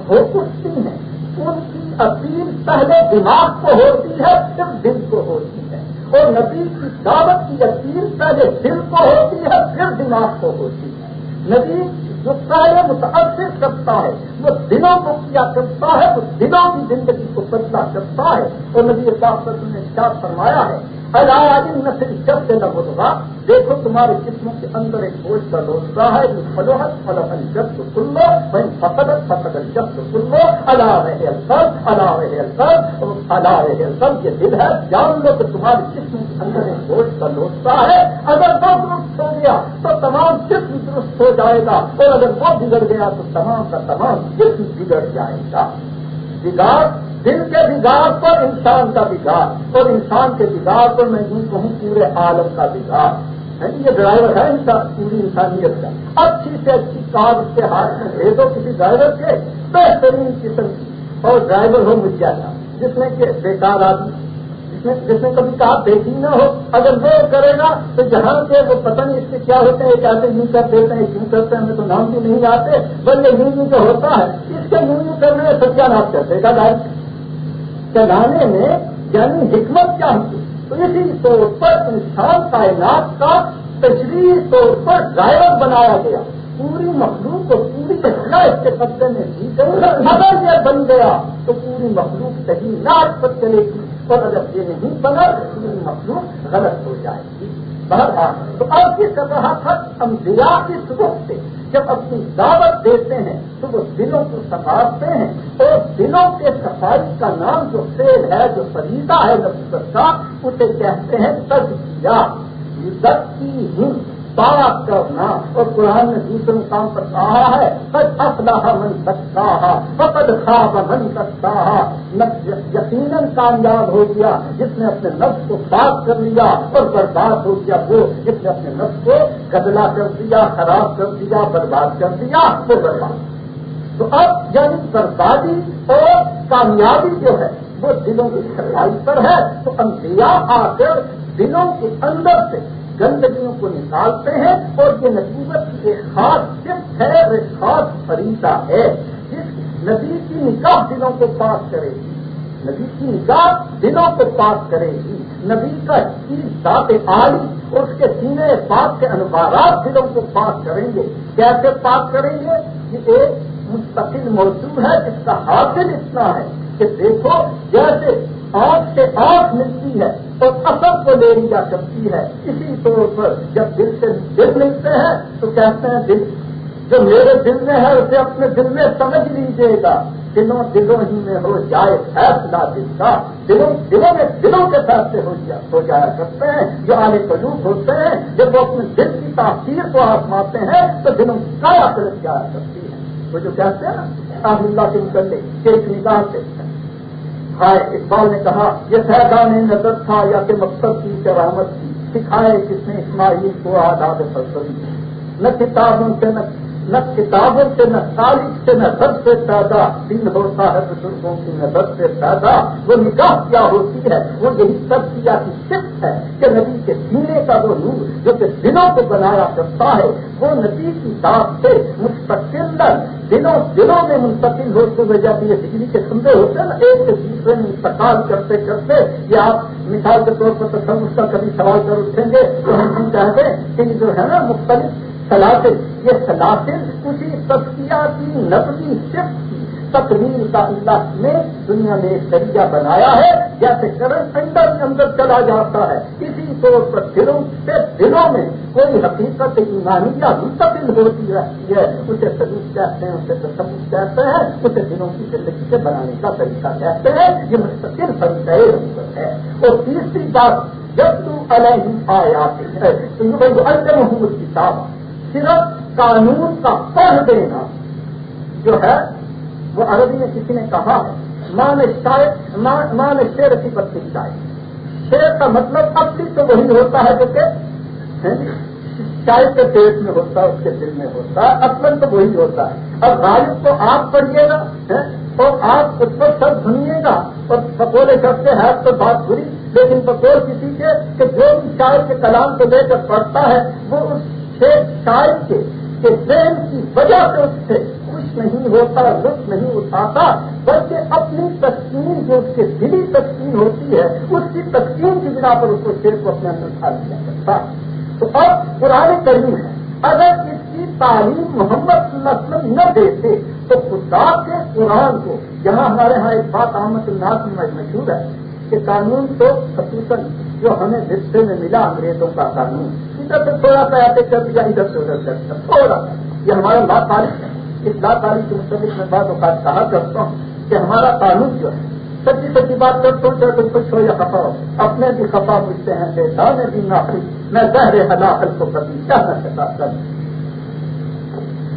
ہو سکتی ہیں، ان کی اپیل پہلے دماغ کو ہوتی ہے، پھر دل کو ہوتی ہے۔ اور نبی کی دعوت کی اپیل پہلے دل کو ہوتی ہے، پھر دماغ کو ہوتی ہے۔ نبی جو پہلے متاثر کرتا ہے، وہ دلوں کو کیا کرتا ہے؟ وہ دلوں کی زندگی کو بدلا کرتا ہے۔ اور نبی پاک نے کیا فرمایا ہے؟ نہ صرف جب سے نہ ہوگا، دیکھو تمہارے جسموں کے اندر ایک بوجھ کا لوٹتا ہے، جو فلوحت فلحن جب تو سن لو وہی فقدت فقدت تو سن لو اللہ رہے السل اللہ رہے السل اللہ رہے السل یہ دل ہے۔ جان لو کہ تمہارے جسم اندر ایک بوجھ کا لوٹتا ہے۔ اگر وہ درست ہو گیا تو تمام جسم درست ہو جائے گا، اور اگر وہ بگڑ گیا تو تمام کا تمام جسم بگڑ جائے گا۔ بگاڑ، دل کے بگاڑ پر انسان کا بگاڑ، اور انسان کے بگاڑ پر میں یوں کہوں پورے عالم کا بگاڑ۔ یہ ڈرائیور ہے انسان پوری انسانیت کا۔ اچھی سے اچھی کار اس کے ہاتھ میں بھیجو کسی ڈرائیور کے بہترین قسم کی۔ اور ڈرائیور ہو مجھ جاتا جس میں کہ بیکار آدمی، جس میں کبھی کہا بیٹی نہ ہو، اگر وہ کرے گا تو جہاں سے وہ پتہ نہیں اس کے کیا ہوتے ہیں کیسے یوں کر دیتے ہیں، کیوں کرتے ہیں، ہمیں تو نام بھی نہیں آتے، بلکہ یوں یوں جو ہوتا ہے۔ اس کے یوں یوں کرنے میں سچا نام کرتے گا ڈائریکٹ چلانے میں یعنی حکمت کیا ہوتی تو اسی طور پر انسان کائنات کا تجریح طور پر ڈرائیور بنایا گیا۔ پوری مخلوق کو پوری اصلاح اس کے قبضے میں دی گئی۔ اگر یہ بن گیا تو پوری مخلوق صحیح ناچ پر چلے گی۔ اور اگر یہ نہیں بنا تو پوری مخلوق غلط ہو جائے گی۔ بہت تو اب یہ کر رہا تھا ہم اس وقت سے۔ جب اپنی دعوت دیتے ہیں، تو وہ دلوں کو سفارتے ہیں۔ اور دلوں کے صفائی کا نام جو فیل ہے، جو فریدہ ہے نفس کا اسے کہتے ہیں تجزیہ۔ کی ہند بات کرنا اور قرآن نے دوسرے مقام پر کہا ہے سچ اسلح من سکتا فقد خواب من سکتا یقیناً کامیاب ہو گیا، جس نے اپنے نفس کو پاک کر لیا اور برباد ہو گیا وہ، جس نے اپنے نفس کو گدلا کر دیا، خراب کر دیا، برباد کر دیا، وہ برباد۔ تو اب یعنی بربادی اور کامیابی جو ہے، وہ دلوں کی صفائی پر ہے۔ تو انبیاء آ کر دلوں کے اندر سے گندگیوں کو نکالتے ہیں اور یہ نصیبت کی ایک خاص صرف ہے ایک خاص فریضہ ہے، جس نبی کی نکاح دلوں کو پاس کرے گی۔ نبی کی نکاح دلوں کو پاس کرے گی۔ نبی کا چیز ذات عالی اور اس کے سینے پاک کے انوارات دلوں کو پاس کریں گے۔ کیسے پاس کریں گے؟ یہ ایک مستقل موضوع ہے، جس کا حاصل اتنا ہے کہ دیکھو، جیسے آنکھ سے آنکھ ملتی ہے اور اثر کو لے لیا کرتی ہے، اسی طور پر جب دل سے دل ملتے ہیں تو کہتے ہیں دل۔ جو میرے دل میں ہے، اسے اپنے دل میں سمجھ لیجیے گا۔ دلوں دلوں ہی میں ہو جائے فیصلہ دل کا۔ دلوں دلوں میں دلوں کے فیصلے ہو جایا کرتے ہیں۔ جو آنے قلوب ہوتے ہیں، جب وہ اپنے دل کی تاثیر کو آسماتے ہیں، تو دلوں کی سارا جایا کرتی ہے۔ وہ جو کہتے ہیں نا اللہ کے نکلنے ایک نگاہ سے۔ ہائے اقبال نے کہا، یہ فیضان نظر تھا یا کہ مقصد کی کرامت کی؟ سکھائے کس نے اسماعیل کو آداب فصل نہ کتابوں سے نہ نہ کتابوں سے نہ تاریخ سے نہ سب سے پیدا دن ہوتا ہے بزرگوں کی نظر سے پیدا، وہ نکاح کیا ہوتی ہے؟ وہ یہی سب کیا کی صرف ہے کہ نبی کے سینے کا وہ نور جو کہ دنوں کو بنایا کرتا ہے وہ نبی کی بات سے مستقل دنوں دنوں میں منتقل ہوتے ہوئے جب یہ بجلی کے کھمبے ہوتے ہیں نا، ایک سے دوسرے میں انتقال کرتے کرتے یا آپ مثال کے طور پر تصور کا کبھی سوال کر اٹھیں گے تو ہم چاہتے ہیں کہ جو ہے نا مختلف سلاسل یہ سلاسل اسی تفصیلہ کی، نقلی صرف تقریر کا اللہ نے دنیا میں ایک ذریعہ بنایا ہے جیسے کرنٹ اندر اندر چلا جاتا ہے۔ اسی طور پر دلوں سے دلوں میں کوئی حقیقت ایمانیہ منتقل ہوتی رہتی ہے۔ اسے سلوک کہتے ہیں، اسے تصوف کہتے ہیں، اسے دلوں کی زندگی سے بنانے کا طریقہ کہتے ہیں۔ یہ مستقل فرق ہے۔ اور تیسری بات، جب تو علیہ آیات ہے، تو یہ محمد کتاب صرف قانون کا پڑھ دینا جو ہے وہ عربی میں کسی نے کہا ہے ماں نے شاید ماں نے شیر کی پتی شاید۔ شیر کا مطلب اصلی تو وہی ہوتا ہے جو کہ شاید کے پیٹ میں ہوتا ہے اس کے دل میں ہوتا ہے اصل تو وہی ہوتا ہے۔ اب غالب تو آپ پڑھیے گا اور آپ اس پر سب سنیے گا۔ اور بکولے کرتے ہیں تو بات بری لیکن بکول کسی کے کہ جو بھی شاید کے کلام کو لے کر پڑھتا ہے، وہ اس شاید کے ذہن کی وجہ سے اس سے خوش نہیں ہوتا لطف نہیں اٹھاتا، بلکہ اپنی تسکین جو اس کے دلی تسکین ہوتی ہے، اس کی تسکین کی بنا پر اس کو شیر کو اپنے اندر اٹھا لیا سکتا تو اب پرانے کریم ہے، اگر اس کی تعلیم محمد صلی اللہ علیہ وسلم نہ دیتے، تو خدا کے قرآن کو جہاں ہمارے ہاں ایک بات احمد اللہ کی مشہور ہے کہ قانون تو خصوصاً جو ہمیں رشتے میں ملا انگریزوں کا قانون، ادھر سے تھوڑا سا آتے کر دیا، ادھر سے ادھر کر دیا تھوڑا سا یہ ہمارا لا تعلیم ہے اس لا کے مستقبل میں بات اوقات کہا کرتا ہوں کہ ہمارا قانون جو ہے، سچی سچی بات کر سو چاہے تم کچھ ہو یا خفا ہو، اپنے بھی خفا پوچھتے ہیں بے میں بھی نہ میں زہر حلاقل کو کبھی کیا کر سکتا کر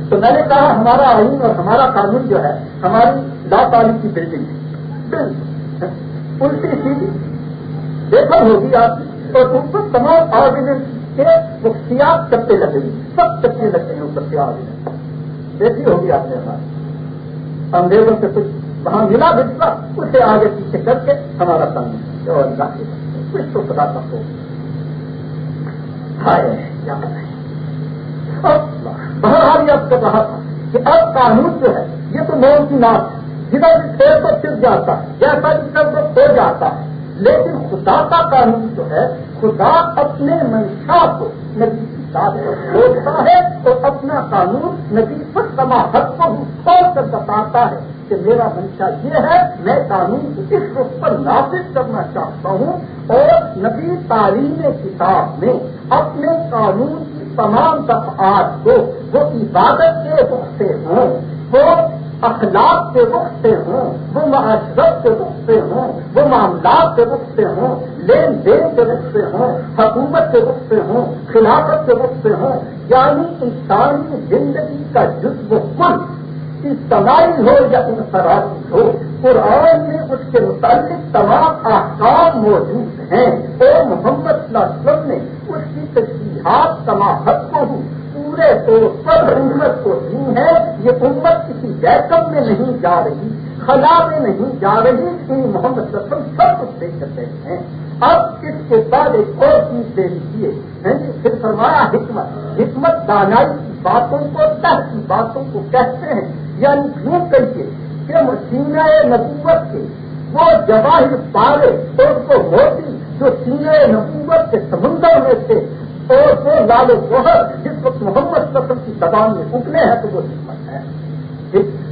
تو میں نے کہا، ہمارا آئین اور ہمارا قانون جو ہے، ہماری لا تعلیم کی بلڈنگ ہے۔ الٹی سیدھی دیکھا ہوگی آپ اور ان پر تمام آرگنیٹ کے مختیات چپتے لگے، سب چپتے لگتے ہیں اوپر کے آرگنیٹ دیکھی ہوگی آپ نے ہمارا انگریزوں سے کچھ وہاں ملا بچتا اسے آگے پیچھے کر کے ہمارا کام اور کچھ تو پتا تھا ہو بہرحال یہ اب کر رہا تھا کہ اب قانون جو ہے، یہ تو مول کی ناک ہے۔ جدھر بھی پھر تو جاتا ہے جیسا بھی کر تو جاتا ہے، لیکن خدا کا قانون جو ہے، خدا اپنے منشا کو نبی کی ساتھ چھوڑتا ہے تو اپنا قانون نبی پر سماحت کو بھی کھول کر بتاتا ہے کہ میرا منشا یہ ہے، میں قانون کو اس رخ پر نافذ کرنا چاہتا ہوں اور نبی تعلیم کتاب میں اپنے قانون کی تمام دفعات کو، وہ عبادت کے رخ سے ہوں۔ وہ اخلاق کے رخ سے ہوں، وہ معاشرت کے رخ سے ہوں، وہ معاملات کے رخ سے ہوں، لین دین کے رخ سے ہوں، حکومت کے رخ سے ہوں، خلافت کے رخ سے ہوں یعنی انسانی زندگی کا جزب کل اجتماعی ہو یا انفرادی ہو۔ قرآن میں اس کے متعلق تمام احکام موجود ہیں۔ اور محمد صلی اللہ علیہ وسلم نے اس کی تشریحات سماحت کو ہوں پورے طور پر امت کو دی ہے، یہ امت کسی بیکم میں نہیں جا رہی، خلا میں نہیں جا رہی ان محمد رسم سب کچھ دے کر رہے ہیں۔ اب اس کے بعد ایک اور چیز دے دیجیے پھر فرمایا، حکمت حکمت دانائی کی باتوں کو تہ کی باتوں کو کہتے ہیں۔ یعنی یوں کہیے کہ سینہ نبوت کے وہ جواہر پارے اور کو موتی جو سینہ نبوت کے سمندر میں تھے اور وہ لال و گوہر جس وقت محمد قسم کی زبان میں اٹھنے ہیں تو وہ حکمت ہے۔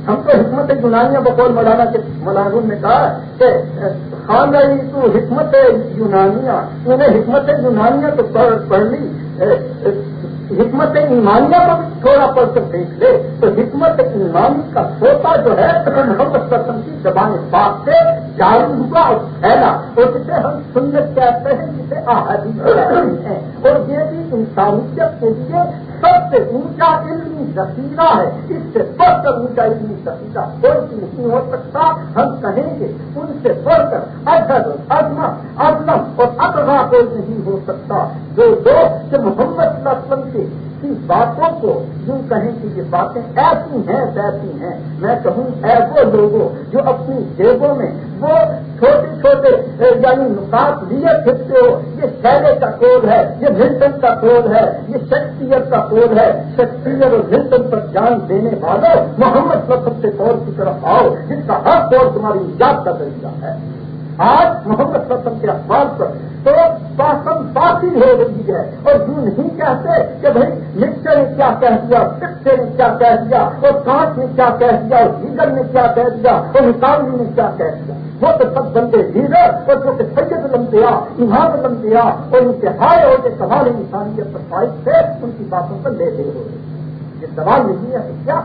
ہم کو حکمت یونانیہ بقول مولانا کے مولانا نے کہا کہ خان رہی تو حکمت یونانیہ انہیں حکمت یونانیہ تو پڑھ لی۔ حکمت ایمانیہ کو تھوڑا پڑھ کر دیکھ لے۔ تو حکمت ایمانی کا سوتا جو ہے محمد قسم کی زبان پاک سے جاری ہوا اور پھیلا۔ اور جسے ہم سنت کہتے ہیں، جسے آہدی ہیں۔ اور یہ بھی انسانیت کے لیے سب سے اونچا علمی ذخیرہ ہے۔ اس سے بڑھ کر اونچا علمی ذخیرہ کوئی بھی نہیں ہو سکتا۔ ہم کہیں گے ان سے بڑھ کر ادھر ازمت ازلم اور اطرا کوئی نہیں ہو سکتا۔ جو دو محمد صلی اللہ علیہ وسلم کے کی باتوں کو یوں کہیں کہ یہ باتیں ایسی ہیں، ویسی ہیں۔ میں کہوں اے وہ لوگوں جو اپنی جیبوں میں وہ چھوٹے چھوٹے یعنی نکات لیے پھرتے ہو۔ یہ شہرے کا کول ہے، یہ ملٹن کا کول ہے، یہ شیکسپیئر کا کول ہے۔ شیکسپیئر اور ملٹن پر جان دینے والوں محمد وسلم سے دور کی طرف آؤ جس کا ہر دور تمہاری ایجاد کا طریقہ ہے۔ آج محمد وسلم کے اخبار پر تو پاسم پاسی ہو رہی ہے۔ اور یوں نہیں کہتے کہ بھائی مکسر نے کیا کہہ دیا پکچر نے کیا کہہ دیا، اور کانچ نے کیا کہہ دیا، اور ہیگر نے کیا کہہ دیا، اور نکالی نے کیا کہہ دیا۔ وہ تو سب بندے لیڈر، اور جو کہ سید لمبیا امام لمبیا اور ان کے اور کے سوال انسانیت پر فائد تھے ان کی باتوں پر لے دے ہو رہے یہ سوال نہیں ہے کیا؟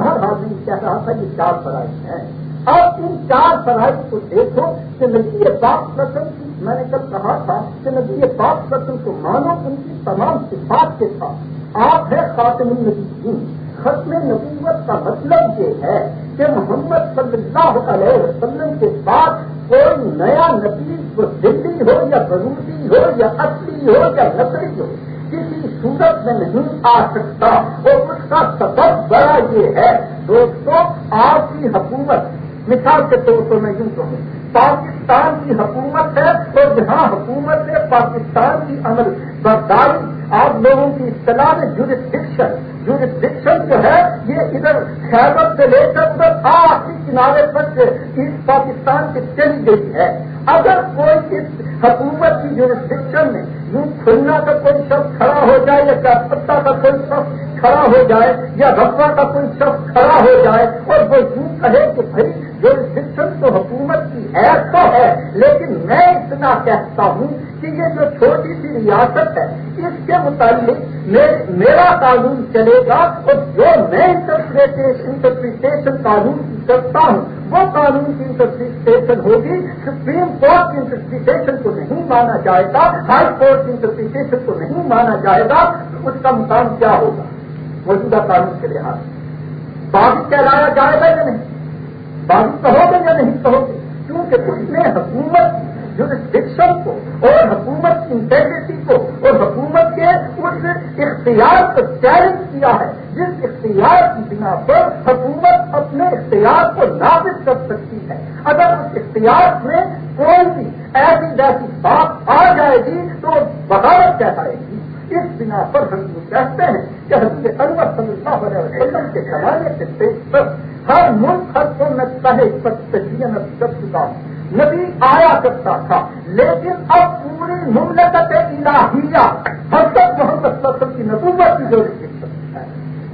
ہر آدمی کہہ رہا تھا یہ چار فرائض ہیں۔ اور ان چار فرائض کو دیکھو کہ نبی پاک رسم کی میں نے کل کہا تھا کہ نبی پاک رسم کو مانو ان کی تمام صفات کے ساتھ۔ آپ ہے خاتم النبی ختم نبوت کا مطلب یہ ہے کہ محمد صلی اللہ علیہ وسلم کے بعد کوئی نیا نبی وہ دلی ہو یا بروسی ہو یا اصلی ہو یا نسلی ہو، کسی صورت میں نہیں آ سکتا۔ اور اس کا سبب بڑا یہ ہے دوستوں آپ کی حکومت مثال کے طور پر میں یوں کہوں، پاکستان کی حکومت ہے اور جہاں حکومت ہے پاکستان کی عمل برداری، آپ لوگوں کی اصطلاح میں جورسڈکشن جورسڈکشن جو ہے، یہ ادھر خیبر سے لے کر ادھر آخری کنارے تک ایسٹ پاکستان کی چلی گئی ہے۔ اگر کوئی اس حکومت کی جورسڈکشن میں یوں کھلنا کا کوئی شخص کھڑا ہو جائے یا پتا کا کوئی شخص کھڑا ہو جائے یا رفا کا کوئی شخص کھڑا ہو جائے اور وہ یوں کہے کہ بھائی جو شکشن تو حکومت کی ہے تو ہے، لیکن میں اتنا کہتا ہوں کہ یہ جو چھوٹی سی ریاست ہے، اس کے متعلق میرا قانون چلے گا اور جو میں انٹرپریٹیشن قانون کی کرتا ہوں، وہ قانون کی انٹرپریٹیشن ہوگی۔ سپریم کورٹ کی انٹرپریٹیشن کو نہیں مانا جائے گا، ہائی کورٹ کی انٹرپریٹیشن کو نہیں مانا جائے گا۔ اس کا مقام کیا ہوگا؟ موجودہ قانون کے لحاظ باقی کہلایا جائے گا یا نہیں؟ باقی کہو گے یا نہیں کہو گے؟ کیونکہ اس نے حکومت جو شکشن کو اور حکومت کی انٹیگریٹی کو اور حکومت کے اس اختیار کو چیلنج کیا ہے، جس اختیار کی بنا پر حکومت اپنے اختیار کو نافذ کر سکتی ہے۔ اگر اس اختیار میں کوئی بھی ایسی جیسی بات آ جائے گی تو بغاوت کہلائے گی۔ اس بنا پر ہم یہ کہتے ہیں کہ حضرت انور صلی اللہ علیہ وسلم کے زمانے سے پیش پر ہر ملک ہر کو میں پہلے پر تجیے کر چکا ہوں نبی آیا کرتا تھا، لیکن اب پوری مملکت الہیہ، حضرت محمد وسلم کی نبوت کی ضرورت ہے۔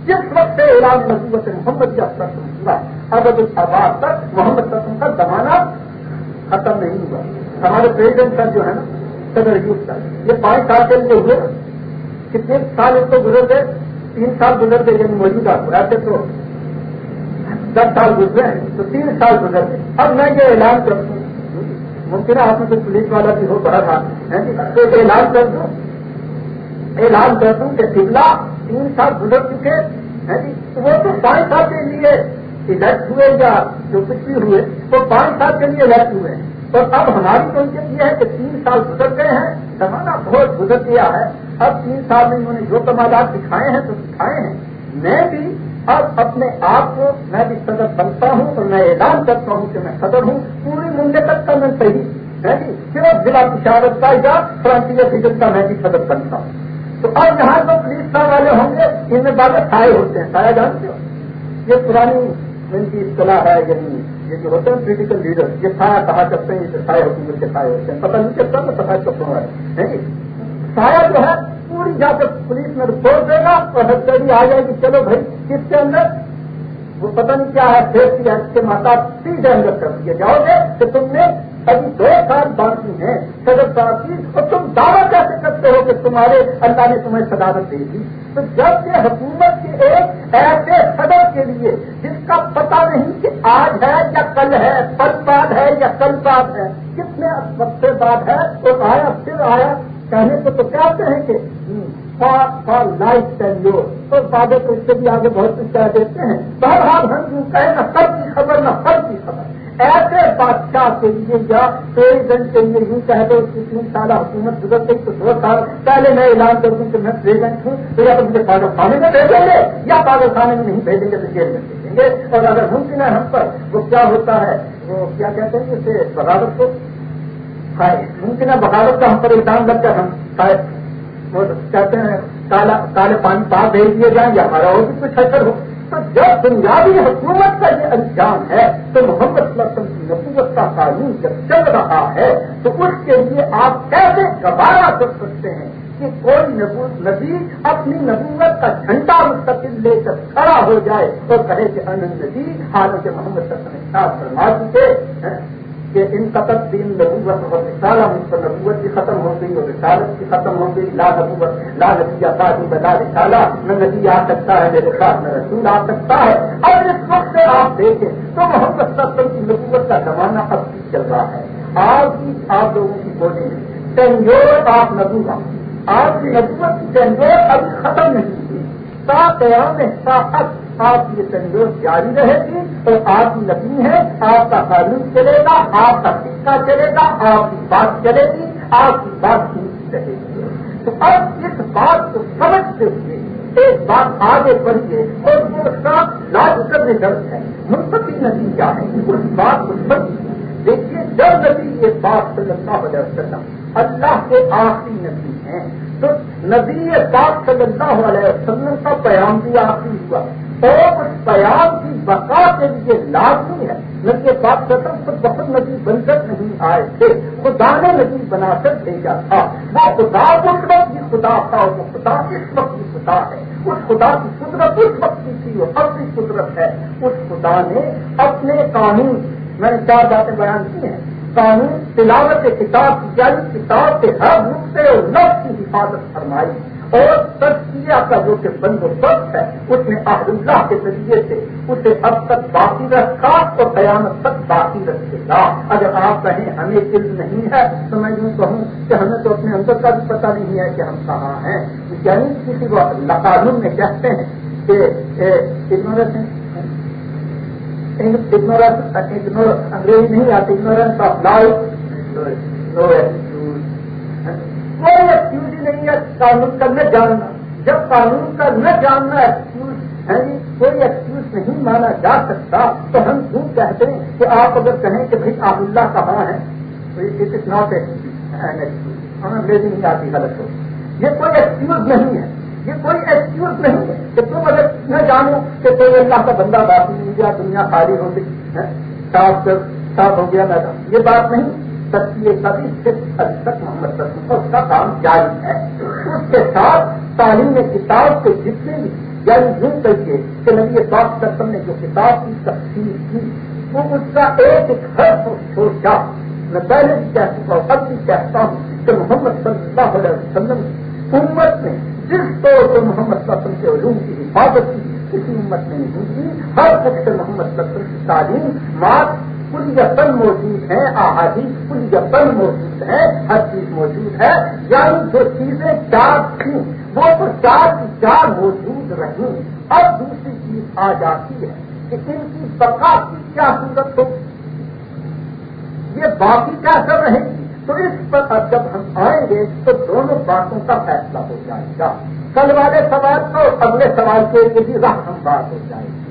جس وقت سے علاج نبوت محمد یا سسم ہوا ابد الباد تک محمد وسلم کا زمانہ ختم نہیں ہوا۔ ہمارے پریزیڈنٹ کا جو ہے نا، صدر یوز کا یہ پانچ سال کے لیے ہوئے۔ کتنے سال اس کو گزر گئے تین سال گزر گئے یعنی موجودہ ایسے تو دس سال گزرے ہیں، تو تین سال گزر گئے اب میں یہ اعلان کر دوں ممکن ہے آپ میں سے پولیس والا بھی ہو، بڑا تھا۔ تو اعلان کر دوں، اعلان کر دوں کہ سبلا تین سال گزر چکے۔ ہیں جی وہ تو پانچ سال کے لیے الیکٹ ہوئے یا جو کچھ بھی ہوئے، وہ پانچ سال کے لیے الیکٹ ہوئے۔ ہیں تو اب ہماری کوشش یہ ہے کہ تین سال گزر گئے ہیں، زمانہ بہت گزر گیا ہے۔ اب تین سال میں انہوں نے جو کمالات دکھائے ہیں تو دکھائے ہیں۔ میں بھی اب اپنے آپ کو میں بھی صدر بنتا ہوں اور میں اعلان کرتا ہوں کہ میں صدر ہوں۔ پوری مملکت کا میں صحیح میں بھی صرف ضلع پشاورت کا یا فرانسیس فیجن کا میں بھی صدر بنتا ہوں۔ تو اب جہاں تو پولیس والے ہوں گے، ان میں بارے سائے ہوتے ہیں سایہ جانتے ہو۔ یہ پرانی ان کی اصطلاح ہے یعنی یہ جو ہوتے ہیں پولیٹیکل لیڈر یہ سایہ کہا کرتے ہیں، یہ سائے حکومت کے سائے ہوتے ہیں۔ پتہ نہیں چلتا تو پتہ کب ہے سایہ جو ہے پوری جا کر پولیس میں رپورٹ دے گا اور ہتھیاری آ جائے گی۔ چلو بھائی کس کے اندر وہ پتہ نہیں کیا ہے سیفٹی ایکٹ کے ماتا سیدھے اندر کر دیے۔ جاؤ گے کہ تم نے ابھی دو سال باقی ہیں، صدر صاحب کی اور تم دعویٰ کیسے کر سمجھتے ہو کہ تمہارے اللہ نے تمہیں صدارت دے دی؟ تو جب یہ حکومت کے ایک ایسے صدر کے لیے جس کا پتہ نہیں کہ آج ہے یا کل ہے، کل بعد ہے یا کل بعد ہے، کتنے وقت بعد ہے، تو آیا، پھر آیا۔ کہنے کو تو کہتے ہیں کہ فار لائف ٹینیور تو بادے کو اس سے بھی آگے بہت کچھ کہہ دیتے ہیں۔ بہرحال ہم یوں کہیں نہ سب کی خبر، نہ سب کی خبر۔ ایسے بادشاہ کے لیے یا پریزیڈنٹ کے لیے یوں کہہ دو کہ تین سالہ حکومت گزر گئی تو دو سال۔ پہلے میں اعلان کر دوں کہ میں پریزیڈنٹ ہوں تو یا تو مجھے پاگل میں بھیجیں گے یا پاگل خانے میں نہیں بھیجیں گے تو جیل میں بھیجیں گے۔ اور اگر ممکن ہے ہم پر، وہ کیا ہوتا ہے؟ وہ کیا کہتے ہیں اسے؟ بغاوت کو۔ ممکن ہے بغاوت کا ہم پر الزام لگ کر ہم شاید وہ کہتے ہیں کالے پانی پاس بھیج دیے جائیں یا ہمارا اور بھی کچھ اثر ہو۔ تو جب بنیادی حکومت کا یہ انجام ہے، تو محمد صلی اللہ علیہ وسلم کی نبوت کا قانون جب چل رہا ہے، تو اس کے لیے آپ کیسے گبارا کر سکتے ہیں کہ کوئی نبی اپنی نبوت کا جھنڈا مستقل لے کر کھڑا ہو جائے اور کہے کہ ان نبی حالانکہ محمد صلی اللہ علیہ وسلم فرما چکے کہ ان قطب دین نبوت اور رسالہ مجھ نبوت کی ختم ہو گئی اور رسالت کی ختم ہو گئی۔ لا نبوت، لا نبی آبادی بلا رسالہ۔ نہ نبی آ سکتا ہے میرے ساتھ نہ رسول آ سکتا ہے۔ اور اس وقت سے آپ دیکھیں تو محمد ستر کی نبوت کا زمانہ اب بھی چل رہا ہے۔ آج کی آپ لوگوں کی بولی ٹینجور آپ نبوت آپ کی نبوت کی ٹینجور اب ختم نہیں ہوئی۔ تا قیام ساخت آپ کی سنجوش جاری رہے گی تو آپ کی نبی ہے، آپ کا قانون چلے گا، آپ کا سکہ چلے گا، آپ کی بات چلے گی، آپ کی بات سنتی رہے گی۔ تو اب اس بات کو سمجھتے ہوئے، ایک بات آگے بڑھیے اور وہ ساتھ لاجیکل ریزلٹ ہے۔ منتقل نبی کیا ہے؟ اس بات کو سمجھیے۔ دیکھیے، جب نبی یہ بات صلی اللہ علیہ وسلم اللہ کے آخری نبی ہیں، تو نبی پاک صلی اللہ علیہ وسلم کا پیام بھی آخری ہوا۔ اور اس پیام کی بقا کے لیے لازمی ہے۔ نبی پاک ستم خود بہت نبی بن کر نہیں آئے تھے۔ خدا نے نبی بنا کر بھیجا تھا۔ وہ خدا اس وقت کی خدا تھا اور وہ خدا اس وقت کی خدا ہے۔ اس خدا کی قدرت اس وقت کی تھی وہ اپنی قدرت ہے۔ اس خدا نے اپنے قانون، میں نے چار باتیں بیان کی ہیں۔ قانون، تلاوت کتاب کی یعنی کتاب کے ہر روپ سے اور کی حفاظت فرمائی۔ اور تجزیہ کا جو کہ بندوبست ہے، اس نے آحد اللہ کے ذریعے سے اسے اب تک باقی رکھا اور قیامت تک باقی رکھے گا۔ اگر آپ کہیں ہمیں علم نہیں ہے، تو میں یوں کہوں کہ ہمیں تو اپنے اندر کا بھی پتہ نہیں ہے کہ ہم کہاں ہیں۔ یعنی کسی کو قانون میں کہتے ہیں کہ اگنورینس انگریزی نہیں آتی اگنورینس آف لائف کوئی ہی نہیں ہے قانون کا نہ جاننا۔ جب قانون کا نہ جاننا ایکسکیوز ہے جی کوئی ایکسکیوز نہیں مانا جا سکتا، تو ہم کیوں کہتے ہیں کہ آپ اگر کہیں کہ بھائی آپ اللہ کہاں ہے تو اٹ از ناٹ ایکسکیوز ہمیں نہیں آتی غلط ہو۔ یہ کوئی ایکسکیوز نہیں ہے۔ یہ کوئی ایکسکیوز نہیں ہے کہ تم اگر نہ جانو کہ کوئی اللہ کا بندہ باقی نہیں گیا دنیا خالی ہو گئی صاف صاف ہو گیا میڈم یہ بات نہیں۔ سچی کبھی صرف ابھی تک محمد رسم اس کا کام جاری ہے؟ اس کے ساتھ تعلیم کتاب کے جتنے بھی یعنی یوں کہیے کہ نبی پاک سرسم نے جو کتاب کی تفصیل کی، وہ اس کا ایک ایک حرف سوچا میں پہلے بھی کہہ چکا ہوں، اب بھی کہتا ہوں کہ محمد صلی اللہ علیہ وسلم امت نے جس طور پر محمد وسلم کے علوم کی حفاظت کی کسی امت نے نہیں کی ہر وقت محمد صلی وسلم کی تعلیم، مات کل یقن موجود ہے آہادی کل یقن موجود ہے ہر چیز موجود ہے یعنی جو چیزیں چار تھیں، وہ تو چار کی چار موجود رہیں۔ اب دوسری چیز آ جاتی ہے کہ ان کی بقا کی کیا صورت ہو؟ یہ باقی کیا کر رہے گی تو اس پر اب جب ہم آئیں گے تو دونوں باتوں کا فیصلہ ہو جائے گا۔ کل والے سوال کو اگلے سوال کے لیے ہم بات ہو جائے گی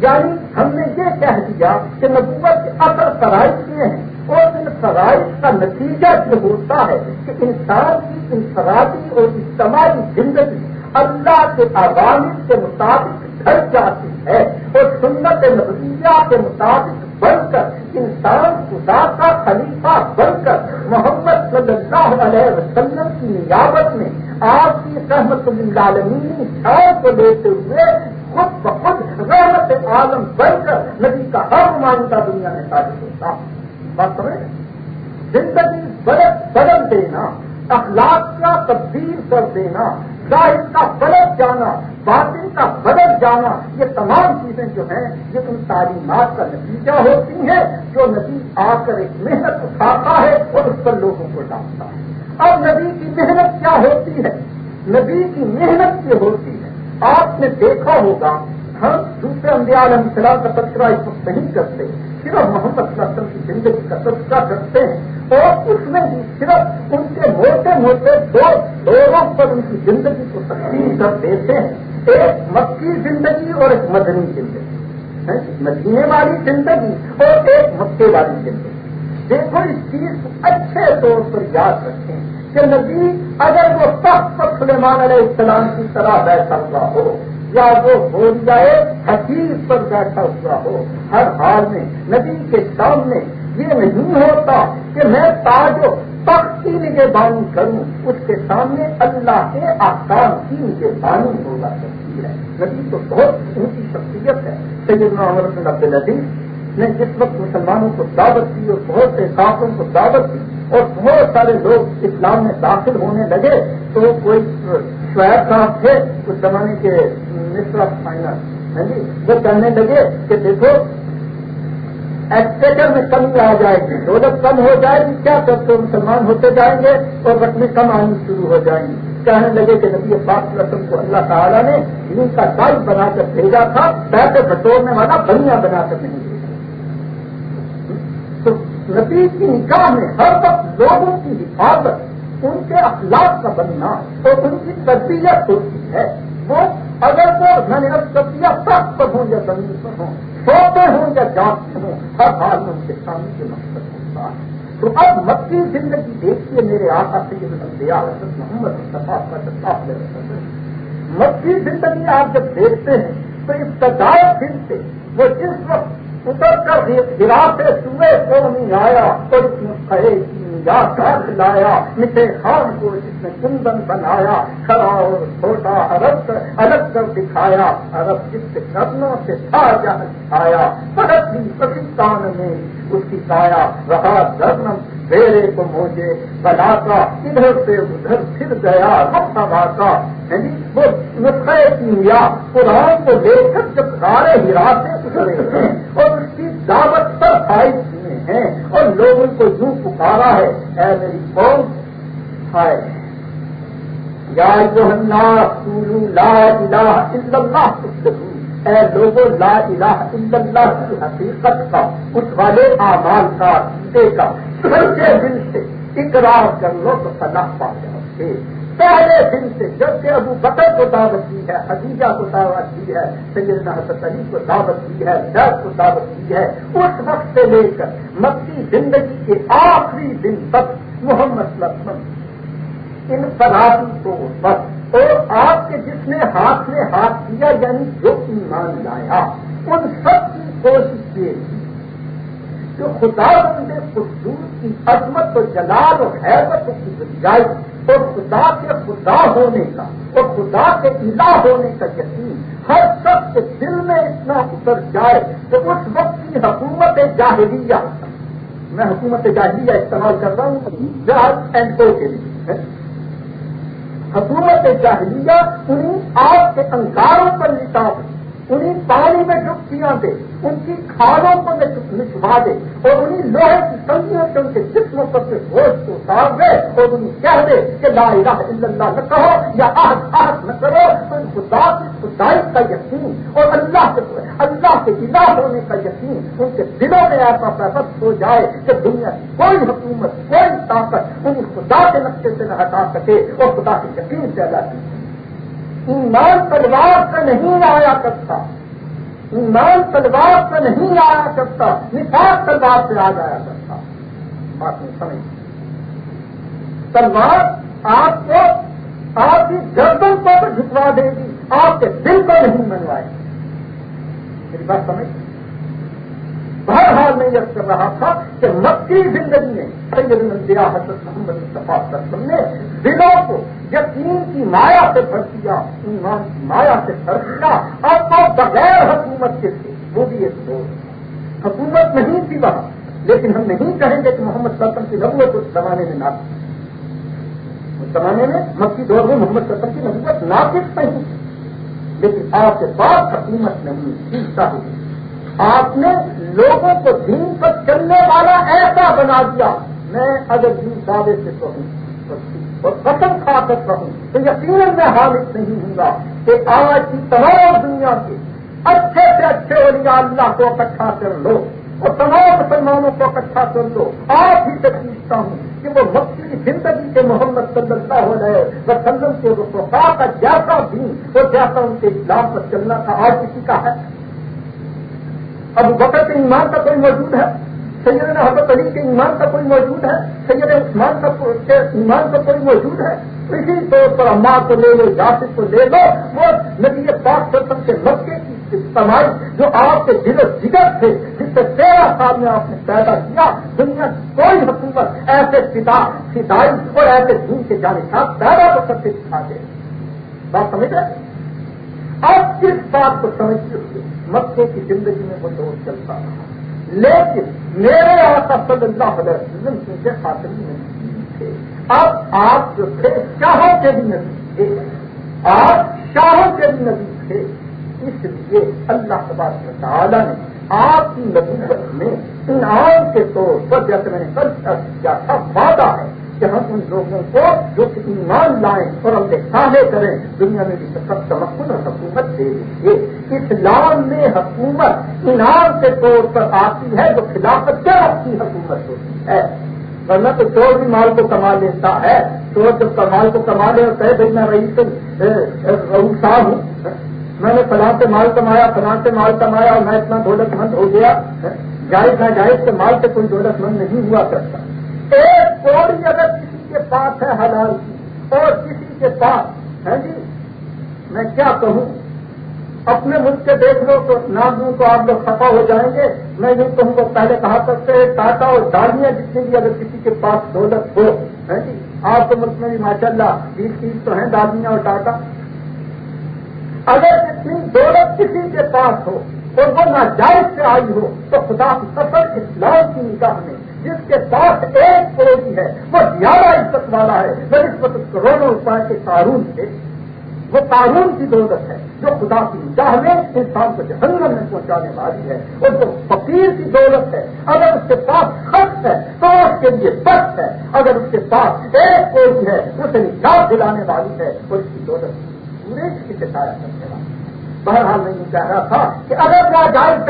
یعنی ہم نے یہ کہہ دیا کہ نبوت اثر فرائض یہ ہیں اور ان فرائض کا نتیجہ یہ ہوتا ہے کہ انسان کی انفرادی اور اجتماعی زندگی اللہ کے عوام کے مطابق گھر جاتی ہے اور سنت نبیہ کے مطابق بن کر انسان خدا کا خلیفہ بن کر محمد صلی اللہ علیہ وسلم کی نیابت میں آپ کی سہمت العالمین شاید کو لیتے ہوئے خود بخود عالم بن کر نبی کا ہر نمائندہ دنیا میں ثابت ہوتا بات سمجھ زندگی بدل بدل دینا، اخلاق کا تبدیل کر دینا، ظاہر کا بدل جانا، باطن کا بدل جانا، یہ تمام چیزیں جو ہیں، یہ ان تعلیمات کا نتیجہ ہوتی ہیں، جو نبی آ کر ایک محنت اٹھاتا ہے اور اس پر لوگوں کو ڈالتا ہے۔ اب نبی کی محنت کیا ہوتی ہے؟ نبی کی محنت یہ ہوتی ہے۔ آپ نے دیکھا ہوگا ہم دوسرے علیہ السلام کا تذکرہ اس وقت نہیں کرتے۔ صرف محمد صلی اللہ علیہ وسلم کی زندگی کا تذکرہ کرتے ہیں اور اس میں بھی صرف ان کے موٹے موٹے دو دوروں پر ان کی زندگی کو تقسیم کر دیتے ہیں۔ ایک مکی زندگی اور ایک مدنی زندگی۔ مدینے والی زندگی اور ایک مکے والی زندگی۔ دیکھو، اس چیز کو اچھے طور پر یاد رکھیں کہ نبی اگر وہ تخت پر سلیمان علیہ السلام کی طرح بیٹھا ہوا ہو یا وہ ہو جائے حقیق پر بیٹھا ہوا ہو، ہر حال میں نبی کے سامنے یہ نہیں ہوتا کہ میں تاج و تخت کی نگہبانی کروں، اس کے سامنے اللہ کے آکام کی نگہبانی ہوگا سکتی ہے۔ نبی تو بہت اونچی شخصیت ہے۔ سیدنا عمر عبد العزیز نے جس وقت مسلمانوں کو دعوت دی اور بہت سے کافروں کو دعوت دی اور بہت سارے لوگ اسلام میں داخل ہونے لگے، تو کوئی شعیب صاحب تھے اس زمانے کے منسٹر آف فائنانس ہے ہاں جی وہ کہنے لگے کہ دیکھو ایکسپیکر میں کمی آ جائے گی، دولت کم ہو جائے گی، کیا کرتے مسلمان ہوتے جائیں گے اور رقمیں کم آنی شروع ہو جائیں گی؟ کہنے لگے کہ نبی پاک رسم کو اللہ تعالیٰ نے ان کا دال بنا کر بھیجا تھا پیسے بٹورنے والا بنیا بنا کر نہیں بھیجا۔ تو نبی کی نکاح میں ہر وقت لوگوں کی حفاظت ان کے اخلاق کا بننا اور ان کی تربیت ہوتی ہے۔ وہ اگر وہ میں نے کر دیا سخت پر ہوں یا زمین پر ہوں، سوتے ہوں یا جانتے ہوں، ہر حال میں ان کے سامنے کے مقصد ہوتا ہے۔ تو اب مکی زندگی دیکھیے میرے آقا سے یہ دیا حضرت محمد مکی زندگی آپ جب دیکھتے ہیں تو ابتدائی دن سے وہ جس وقت اتر کر گرا سے سوئے کو نہیں آیا اور اس میں یا کاٹ لایا، مٹھے خان کو جس نے کندن بنایا، کھڑا اور چھوٹا عرب الگ کر دکھایا، عرب جس کے قدموں سے تھا جہاں دکھایا بہت ہی پاکستان میں اس کی کایا رہا دھرم بیڑے کو موجے بلا کا ادھر سے ادھر پھر گیا رب کا یعنی وہ نسخے کیا قرآن کو لے کر جب سارے ہرا سے اترے اور اس کی دعوت پر آئی کیے ہیں اور لوگوں کو یوں پکارا ہے، اے میری قوم، ہائے، یا جو لا الہ الا اللہ اے لوگو، لا الہ الا اللہ کی حقیقت کا اس والے آمال کا عقیدے کا۔ سچے دل سے اقرار کر لو تو فلاح پا جاؤ۔ گے پہلے دن سے جبکہ ابو بکر کو دعوت دی ہے حدیجہ کو دعوت دی ہے، سیدنا حضرت علی کو دعوت دی ہے ڈر کو دعوت دی ہے، اس وقت سے لے کر مکی زندگی کے آخری دن تک محمد وسلم ان فرادی کو بس اور آپ کے جس نے ہاتھ میں ہاتھ کیا یعنی جو ایمان لایا، ان سب کی کوشش یہ جو خدا بند خصوص کی عظمت و جلال اور حیرت کی بجائی اور خدا کے خدا ہونے کا، اور خدا کے علا ہونے کا یقین ہر شخص کے دل میں اتنا اتر جائے تو اس وقت کی حکومت جاہلیہ، میں حکومت جاہلیہ استعمال کر رہا ہوں، جہاز اینٹو کے لیے حکومت جاہلیہ انہیں آپ کے انکاروں پر نشاب انہیں پانی میں ڈبکیاں دے، ان کی کھانوں کو نچوا دے اور انہیں لوہے کی سنگیوں سے ان کے جسموں پر سے گوشت کو اتار دے اور انہیں کہہ دے کہ لا الہ الا اللہ نہ کہو یا آہد آہد نہ کرو تو ان خدا کی خدائی کا یقین اور اللہ کے اللہ کے الہ ہونے کا یقین۔ ان کے دلوں میں ایسا پیسہ ہو جائے کہ دنیا کی کوئی حکومت، کوئی طاقت انہیں خدا کے نقشے سے نہ ہٹا سکے اور خدا کے یقین سے ادا کی۔ ایمان تلوار سے نہیں آیا کرتا۔ ایمان تلوار سے نہیں آیا کرتا۔ نفاق تلوار سے آ جایا کرتا۔ بات نہیں سمجھ تلوار آپ کو آپ کی گردن کو جھکوا دے گی۔ آپ کے دل کو نہیں منوائے گی۔ میری بات سمجھ بہر حال میں یہ کر رہا تھا کہ مکی زندگی میں سید حضرت محمد مصطفیٰ وسلم نے دلوں کو یقین کی مایا سے بھر دیا، ایمان کی مایا سے بھر دیا، اور تو بغیر حکومت کے تھے وہ بھی ایک دور حکومت نہیں تھی وہاں، لیکن ہم نہیں کہیں گے کہ محمد وسلم کی نبوت اس زمانے میں نہ اس زمانے میں مکی دور میں محمد سسم کی نبوت ناقص نہیں لیکن آپ کے پاس حکومت نہیں تھی صاحب آپ نے لوگوں کو دین پر چلنے والا ایسا بنا دیا۔ میں اگر دین دعوے سے کہوں اور قسم کھا کر کہوں تو یقیناً میں حالت نہیں ہوں گا کہ آج کی تمام دنیا کے اچھے سے اچھے اور اللہ کو اکٹھا کر لو اور تمام مسلمانوں کو اکٹھا کر لو۔ آپ ہی سے پوچھتا ہوں کہ وہ مکی زندگی کے محمد صلی اللہ ہو رہے وہ سندن کے رسوخا کا جیسا بھی وہ جیسا ان کے اسلام پر چلنا تھا، آج کسی کا ہے؟ اب وقت ایمان کا کوئی موجود ہے؟ سید حضرت علی کے ایمان کا کوئی موجود ہے؟ سید عثمان کا ایمان کا کوئی موجود ہے؟ اسی طور پر اماں کو لے لو، یاسر کو لے لو، وہ نبی پاک سب کے مکے کی کمائی جو آپ کے دل و جگر تھے، جس سے تیرہ سال میں آپ نے پیدا کیا۔ دنیا کوئی حکومت ایسے سدائی اور ایسے دین کے جانے کا پیدا تو سب سے دکھا دے بات سمجھ رہے اب کس بات کو سمجھتے ہوئے؟ مکے کی زندگی میں وہ دور چلتا رہا۔ لیکن میرے آقا صلی اللہ علیہ وسلم کے خاطر نہیں تھے۔ اب آپ جو تھے، شاہوں کے بھی نبی تھے۔ آپ شاہوں کے بھی نبی تھے۔ اس لیے اللہ تبارک تعالیٰ نے آپ کی نبوت میں انعام کے طور پر جیسے میں نے کل کیا تھا، وعدہ ہے۔ کہ ہم ان لوگوں کو جو ایمان لائیں اور ہم نے سامنے کریں، دنیا میں بھی سب تمکن اور حکومت دے دیں گے اسلام میں حکومت انعام کے طور پر آتی ہے جو خلافت کیا کی حکومت ہوتی ہے۔ ورنہ تو چور بھی مال کو کما لیتا ہے۔ چور جب کمال کو کما لے اور بھائی میں رئیس صاحب ہوں میں نے فلاں سے مال کمایا، فلاں سے مال کمایا اور میں اتنا دولت مند ہو گیا جائز نہ جائز کے مال سے کوئی دولت مند نہیں ہوا کرتا۔ ایک کوڑی اگر کسی کے پاس ہے حلال کی اور کسی کے پاس، ہے جی؟ میں کیا کہوں؟ اپنے ملک کے دیکھ لو تو نام دوں تو آپ لوگ خفا ہو جائیں گے۔ میں یہ کہوں گا، پہلے کہا کرتے ٹاٹا اور ڈالیاں جتنی بھی اگر کسی کے پاس دولت ہو، ہے جی؟ آپ کے ملک میں بھی ماشاء اللہ بیس تیس تو ہیں ڈالیاں اور ٹاٹا۔ اگر اتنی دولت کسی کے پاس ہو اور وہ ناجائز سے آئی ہو، تو خدا کی سفر اسلام کی نگاہ میں جس کے پاس ایک کروڑی ہے، وہ زیادہ عزت والا ہے۔ میں اس وقت کروڑوں روپئے کے قانون سے۔ وہ قانون کی ضرورت ہے، جو خدا کی نگاہ میں انسان کو جہنم میں پہنچانے والی ہے۔ اور جو فقیر کی دولت ہے، اگر اس کے پاس خرچ ہے، تو اس کے لیے سخت ہے۔ اگر اس کے پاس ایک کوئی ہے، اسے نجات دلانے والی ہے۔ اور اس کی دولت پورے کی شکایت کرنے والی بہرحال میں یہ کہہ رہا تھا کہ اگر ناجائز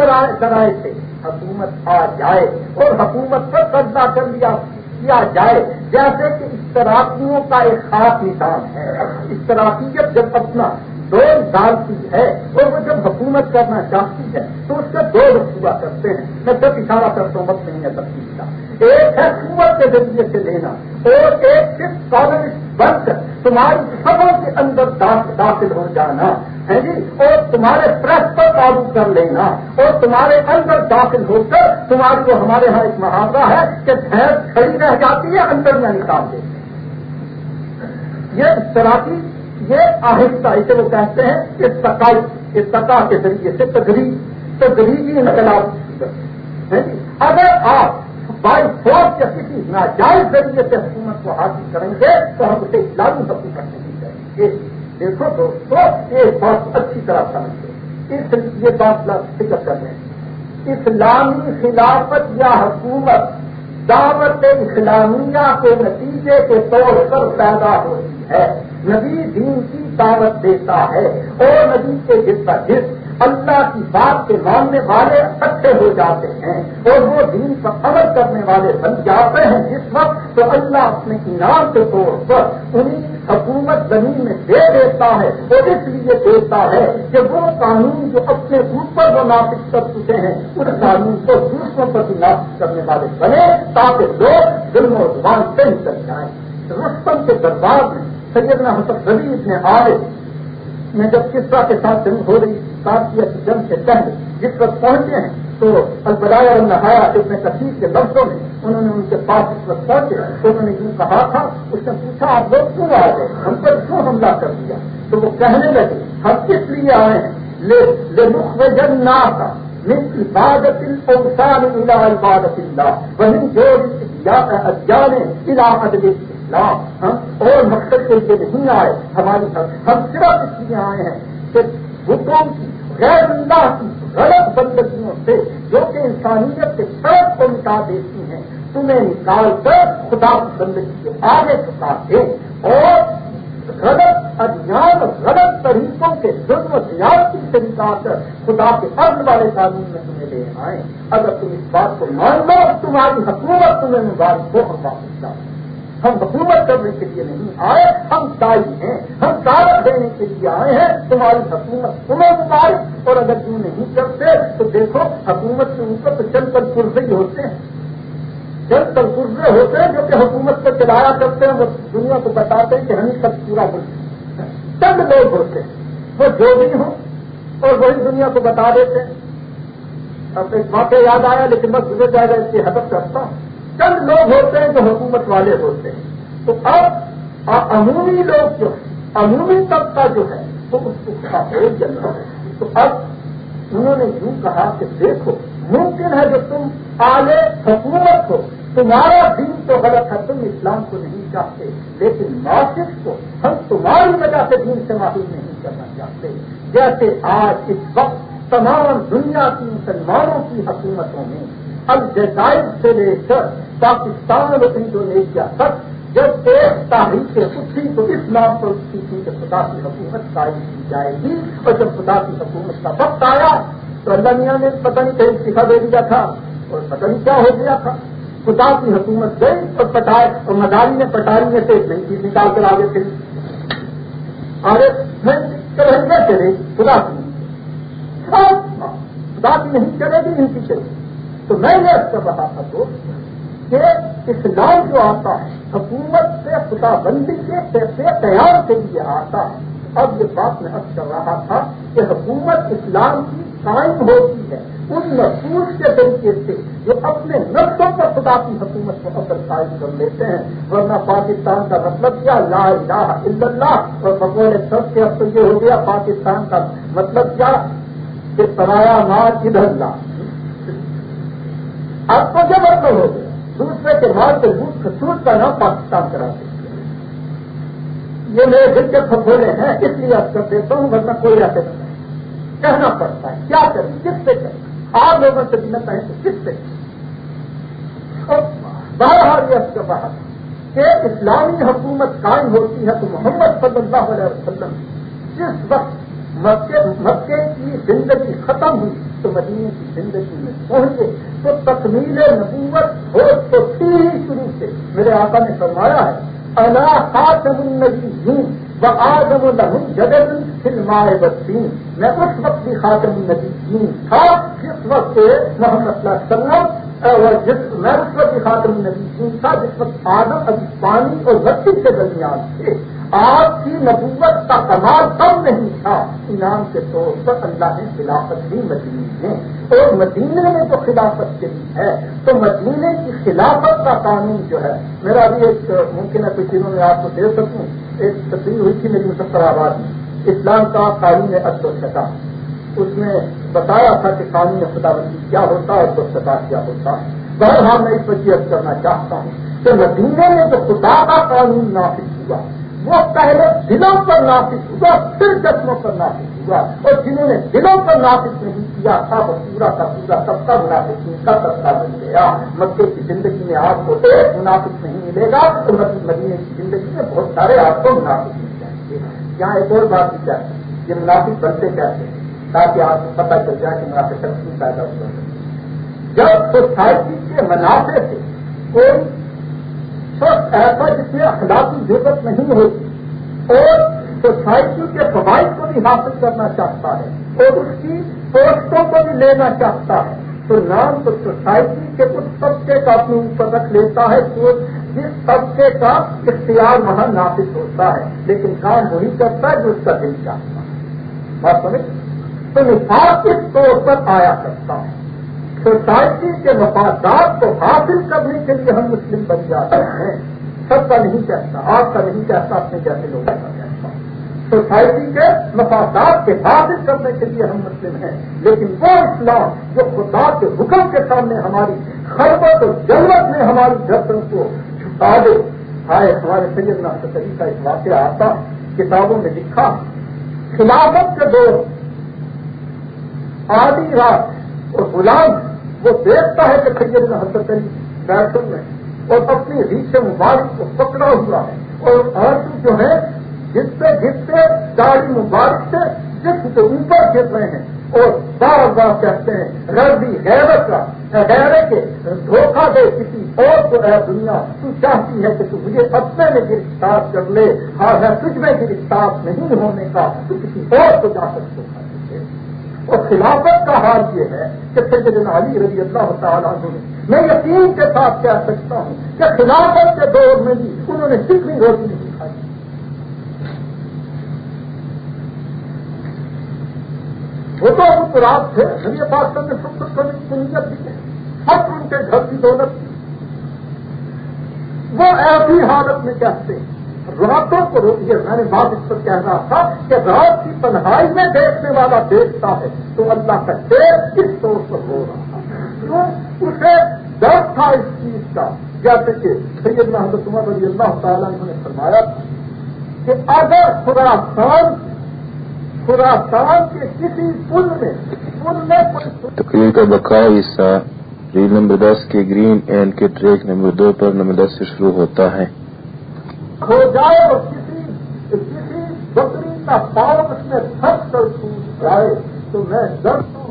کرائے تھے حکومت آ جائے اور حکومت پر قبضہ کر لیا، کیا جائے؟ جیسے کہ اشتراکیوں کا ایک خاص نظام ہے۔ اشتراکیت جب اپنا دو ڈالتی ہے اور وہ جب حکومت کرنا چاہتی ہے، تو اس کا دو رسوا کرتے ہیں۔ میں جب اشارہ کرتا ہوں، وقت نہیں ہے تفصیل کا۔ ایک ہے قوت کے ذریعے سے لینا اور ایک صرف کالونسٹ بن کر تمہاری سبوں کے اندر داخل ہو جانا۔ ہے جی؟ اور تمہارے پریس پر قابو کر لینا۔ اور تمہارے اندر داخل ہو کر تمہاری کو ہمارے ہاں ایک محاورہ ہے کہ بھینس کھڑی رہ جاتی ہے، اندر میں نکال دے یہ طرح یہ آہستہ اسے وہ کہتے ہیں کہ سکائی سطح کے ذریعے سے تدریج تدریجی انقلاب۔ ہے جی؟ اگر آپ بائی فورس یا کسی ناجائز ذریعے سے حکومت کو حاصل کریں گے تو ہم اسے لاگو حکومت نہیں کریں گے۔ دیکھو دوستو ایک بات اچھی طرح سمجھو اس یہ بات فکر کر رہے ہیں اسلامی خلافت یا حکومت دعوت اسلامیہ کے نتیجے کے طور پر پیدا ہوتی ہے۔ نبی دین کی دعوت دیتا ہے اور نبی کے جس جس اللہ کی بات کے ماننے والے اچھے ہو جاتے ہیں اور وہ دین پر عمل کرنے والے بن جاتے ہیں جس وقت تو اللہ اپنے انعام کے طور پر انہیں حکومت زمین میں دے دیتا ہے اور اس لیے دیتا ہے کہ وہ قانون جو اپنے اوپر وہ نافذ کر چکے ہیں، اس قانون کو دوسروں پر بھی نافذ کرنے والے بنے تاکہ لوگ ظلم و زبان سے نکل جائیں۔ رستم کے دربار میں سیدنا حسن ربیع نے آئے میں جب کسرا کے ساتھ جنگ ہو رہی کی جنگ سے پہلے جس وقت پہنچے ہیں، تو البدایا اور نہایا اتنے کثیر کے لفظوں میں انہوں نے ان کے پاس اس وقت پہنچے، تو انہوں نے یوں کہا تھا، اس نے پوچھا، آپ لوگ کیوں آ گئے ہم پر کیوں حملہ کر دیا؟ تو وہ کہنے لگے، ہم کس لیے آئے ہیں؟ لے جن نہ تھا عبادت الفسان الى عبادت اللہ، وہی جو جانے علاقت اسلام ہاں, اور مقصد کے لیے نہیں آئے ہماری ہم صرف اس لیے آئے ہیں کہ حکم کی، غیر اللہ کی غلط بندگیوں سے جو کہ انسانیت کے سڑک کو مٹا دیتی ہیں، تمہیں نکال کر خدا کی بندگی کے آگے چکا دے اور غلط ادھیان غلط طریقوں کے ظلم و زیادتی سے نکال کر خدا کے عرض والے قانون میں تمہیں لے آئے۔ اگر تم اس بات کو مان لو تمہاری حکومت تمہیں مبارک کو ہم واپس جاؤ ہم حکومت کرنے کے لیے نہیں آئے، ہم دائی ہیں، ہم دعوت دینے کے لیے آئے ہیں۔ تمہاری حکومت تمہیں مبارک، اور اگر تم نہیں کرتے تو دیکھو حکومت کے اوپر تو چند کر پورزے ہی ہوتے ہیں۔ چند کر پورزے ہوتے ہیں جو کہ حکومت کو چلایا کرتے ہیں، وہ دنیا کو بتاتے ہیں کہ ہمیں سب پورا ملک چند لوگ ہوتے ہیں، وہ جو بھی ہوں، اور وہی دنیا کو بتا دیتے ہیں۔ اب ایک واقعہ یاد آیا، لیکن بس گزر جائے گا، اس کی حدت کرتا ہوں۔ چند لوگ ہوتے ہیں جو حکومت والے ہوتے ہیں۔ تو اب عمومی لوگ جو عمومی طبقہ جو ہے تو اس کو چلنا ہے تو اب انہوں نے یوں کہا کہ دیکھو، ممکن ہے جو تم آگے حکومت ہو، تمہارا دین تو غلط ہے، تم اسلام کو نہیں چاہتے، لیکن ناصف کو ہم تمہاری وجہ سے دین سے معلوم نہیں کرنا چاہتے۔ جیسے آج اس وقت تمام دنیا کی مسلمانوں کی حکومتوں میں الجزائر سے لے کر پاکستان اور انڈونیشیا تک جب ایک تاریخ سے اٹھی تو اس نام پر اٹھی تھی کہ خدا کی حکومت قائم کی جائے گی اور جب خدا کی حکومت کا وقت آیا تو اللہ میاں نے پتہ نہیں کہیں سکھا دے دیا تھا اور پتہ نہیں کیا ہو گیا تھا۔ خدا کی حکومت گئی اور پٹائے اور مداری نے پٹاری میں سے ایک نئی چیز نکال کر آگے تھے آگے میں چلے خدا کی خدا کی نہیں چلے گی۔ ان کی چلے تو میں نے کر رہا تھا دوست کہ اسلام جو آتا ہے، حکومت سے خدا بندی کے پیسے تیار کے لیے آتا ہے اب یہ بات میں اب کر رہا تھا کہ حکومت اسلام کی قائم ہوتی ہے، ان محسوس کے طریقے سے جو اپنے نقصوں پر خدا کی حکومت کو اثر قائم کر لیتے ہیں۔ ورنہ پاکستان کا مطلب کیا؟ لا الہ الا اللہ۔ اور بقول سب سے اب تو یہ ہو گیا، پاکستان کا مطلب کیا؟ کہ سرایا مار ادھر لا۔ اب تو جب مطلب ہو گیا دوسرے کے بعد سے ملک خصوص کا نام پاکستان کرا دیتے یہ میرے دل کے پھولے ہیں، اس لیے اب کر دیتا ہوں ورنہ کوئی ایسے نہیں۔ کہنا پڑتا ہے، کیا کریں، کس سے کریں؟ آپ لوگوں سے بھی کہیں تو کس سے؟ بہرحال یہ کے بعد کہ اسلامی حکومت قائم ہوتی ہے تو محمد صلی اللہ علیہ وسلم جس وقت مکے کی زندگی ختم ہوئی، تو مدینے کی زندگی میں پہنچے، تو تکمیل نبوت ہو تو تھی ہی شروع سے۔ میرے آقا نے فرمایا ہے اللہ خاتم النبی ہوں وہ آدم الحم جگن فلمائے بسین میں اس وقت بھی خاتم النبی ہوں تھا، جس وقت محمد صلی اللہ علیہ وسلم جس میں اس وقت بھی خاتم النبی ہوں تھا، جس وقت آدم ابھی پانی اور بتی کے درمیان تھے۔ آپ کی نبوت کا کمال کم نہیں تھا۔ انعام کے طور پر اللہ نے خلافت بھی مدینی ہے اور مدینے میں جو خلافت چلی ہے۔ تو مدینے کی خلافت کا قانون جو ہے، میرا بھی ایک ممکن ہے کچھ دنوں میں آپ کو دے سکوں۔ ایک تصویر ہوئی تھی میری مستر آباد میں۔ اسلام کا قانون عد و شتا اس میں بتایا تھا کہ قانون خدا بندی کیا ہوتا ہے تو شتا کیا ہوتا ہے۔ بہرحال میں اس پر جی کرنا چاہتا ہوں کہ مدینے میں جو خدا کا قانون نافذ ہوا۔ وہ پہلے دلوں پر نافذ ہوا، پھر جسموں پر نافذ ہوا۔ اور جنہوں نے دلوں پر نافذ نہیں کیا تھا وہ پورا کا پورا سب کا منافق ان کا سستا بن گیا۔ مکے کی زندگی میں آپ کو ایک منافق نہیں ملے گا، تو مدینے کی زندگی میں بہت سارے آپ کو منافق مل جائیں گے۔ یہاں ایک اور بات بھی چاہتے یہ منافق بنتے کیسے ہیں؟ تاکہ آپ کو پتہ چل جائے کہ منافع شخص پیدا ہوا۔ جب سوسائٹی جی کے منافع سے کوئی شخص ایسا جس میں اخلاقی ضرورت نہیں ہوتی اور سوسائٹی کے فوائد کو بھی حاصل کرنا چاہتا ہے اور اس کی پوسٹوں کو بھی لینا چاہتا ہے۔ تو نام تو سوسائٹی کے اس طبقے کا اپنے اوپر رکھ لیتا ہے تو جس طبقے کا اختیار وہاں نافذ ہوتا ہے۔ لیکن کام وہی کرتا ہے جو اس کا دل چاہتا ہے۔ بات سمجھ؟ تو نفاق اس طور پر آیا کرتا ہے۔ سوسائٹی کے مفادات کو حاصل کرنے کے لیے ہم مسلم بن جاتے ہیں۔ سب کا نہیں کہتا، آپ کا نہیں کہتا، اپنے جیسے لوگوں کا کہتا۔ سوسائٹی کے مفادات کے حاصل کرنے کے لیے ہم مسلم ہیں۔ لیکن وہ اسلام جو خدا کے حکم کے سامنے ہماری خربت اور ضرورت میں ہماری گردن کو چھپا دے۔ آئے، ہمارے سید ناسری کا ایک واقعہ آتا، کتابوں میں لکھا، خلافت کے دور، آدھی رات اور غلام وہ دیکھتا ہے کہ سید حضرت علی بیٹھن میں اور اپنی ریچ مبارک کو پکڑا ہوا ہے اور آرٹو جو ہے جس سے گرتے داڑھی مبارک سے جس کے اوپر گر رہے ہیں اور بار بار کہتے ہیں، ربی غیرت کا غیرے کے دھوکہ دے کسی اور کو، اے دنیا، تو چاہتی ہے کہ تو مجھے اپنے میں گرفتار کر لے ہاں ہے تجھ میں گرفتار نہیں ہونے کا، تو کسی اور کو جا کر دھوکہ اور خلافت کا حال یہ ہے کہ سیدنا علی رضی اللہ تعالیٰ نے میں یقین کے ساتھ کہہ سکتا ہوں کہ خلافت کے دور میں بھی انہوں نے سکھنی روٹی نہیں وہ تو ان رات تھے، نبی پاک نے سب کچھ کرنے کی نیت دی ہے سب ان کے گھر کی دولت وہ ایسی حالت میں کہتے ہیں راتوں کو روکیے میں نے بات اس پر کہہ رہا تھا کہ رات کی تنہائی میں دیکھنے والا دیکھتا ہے تو اللہ کا دیر کس طور پر ہو رہا کیوں اسے ڈر تھا اس چیز کا۔ جیسے کہ سیدنا حضرت عمر رضی اللہ تعالیٰ نے فرمایا کہ اگر خراسان خراسان کے کسی پل میں پل میں تقریر کا بقایا حصہ ریل نمبر دس کے گرین اینڈ کے ٹریک نمبر دو پر نمبر دس سے شروع ہوتا ہے۔ ہو جائے اور کسی کسی بکری کا پاؤں اس میں تھک کر ٹوٹ جائے تو میں درد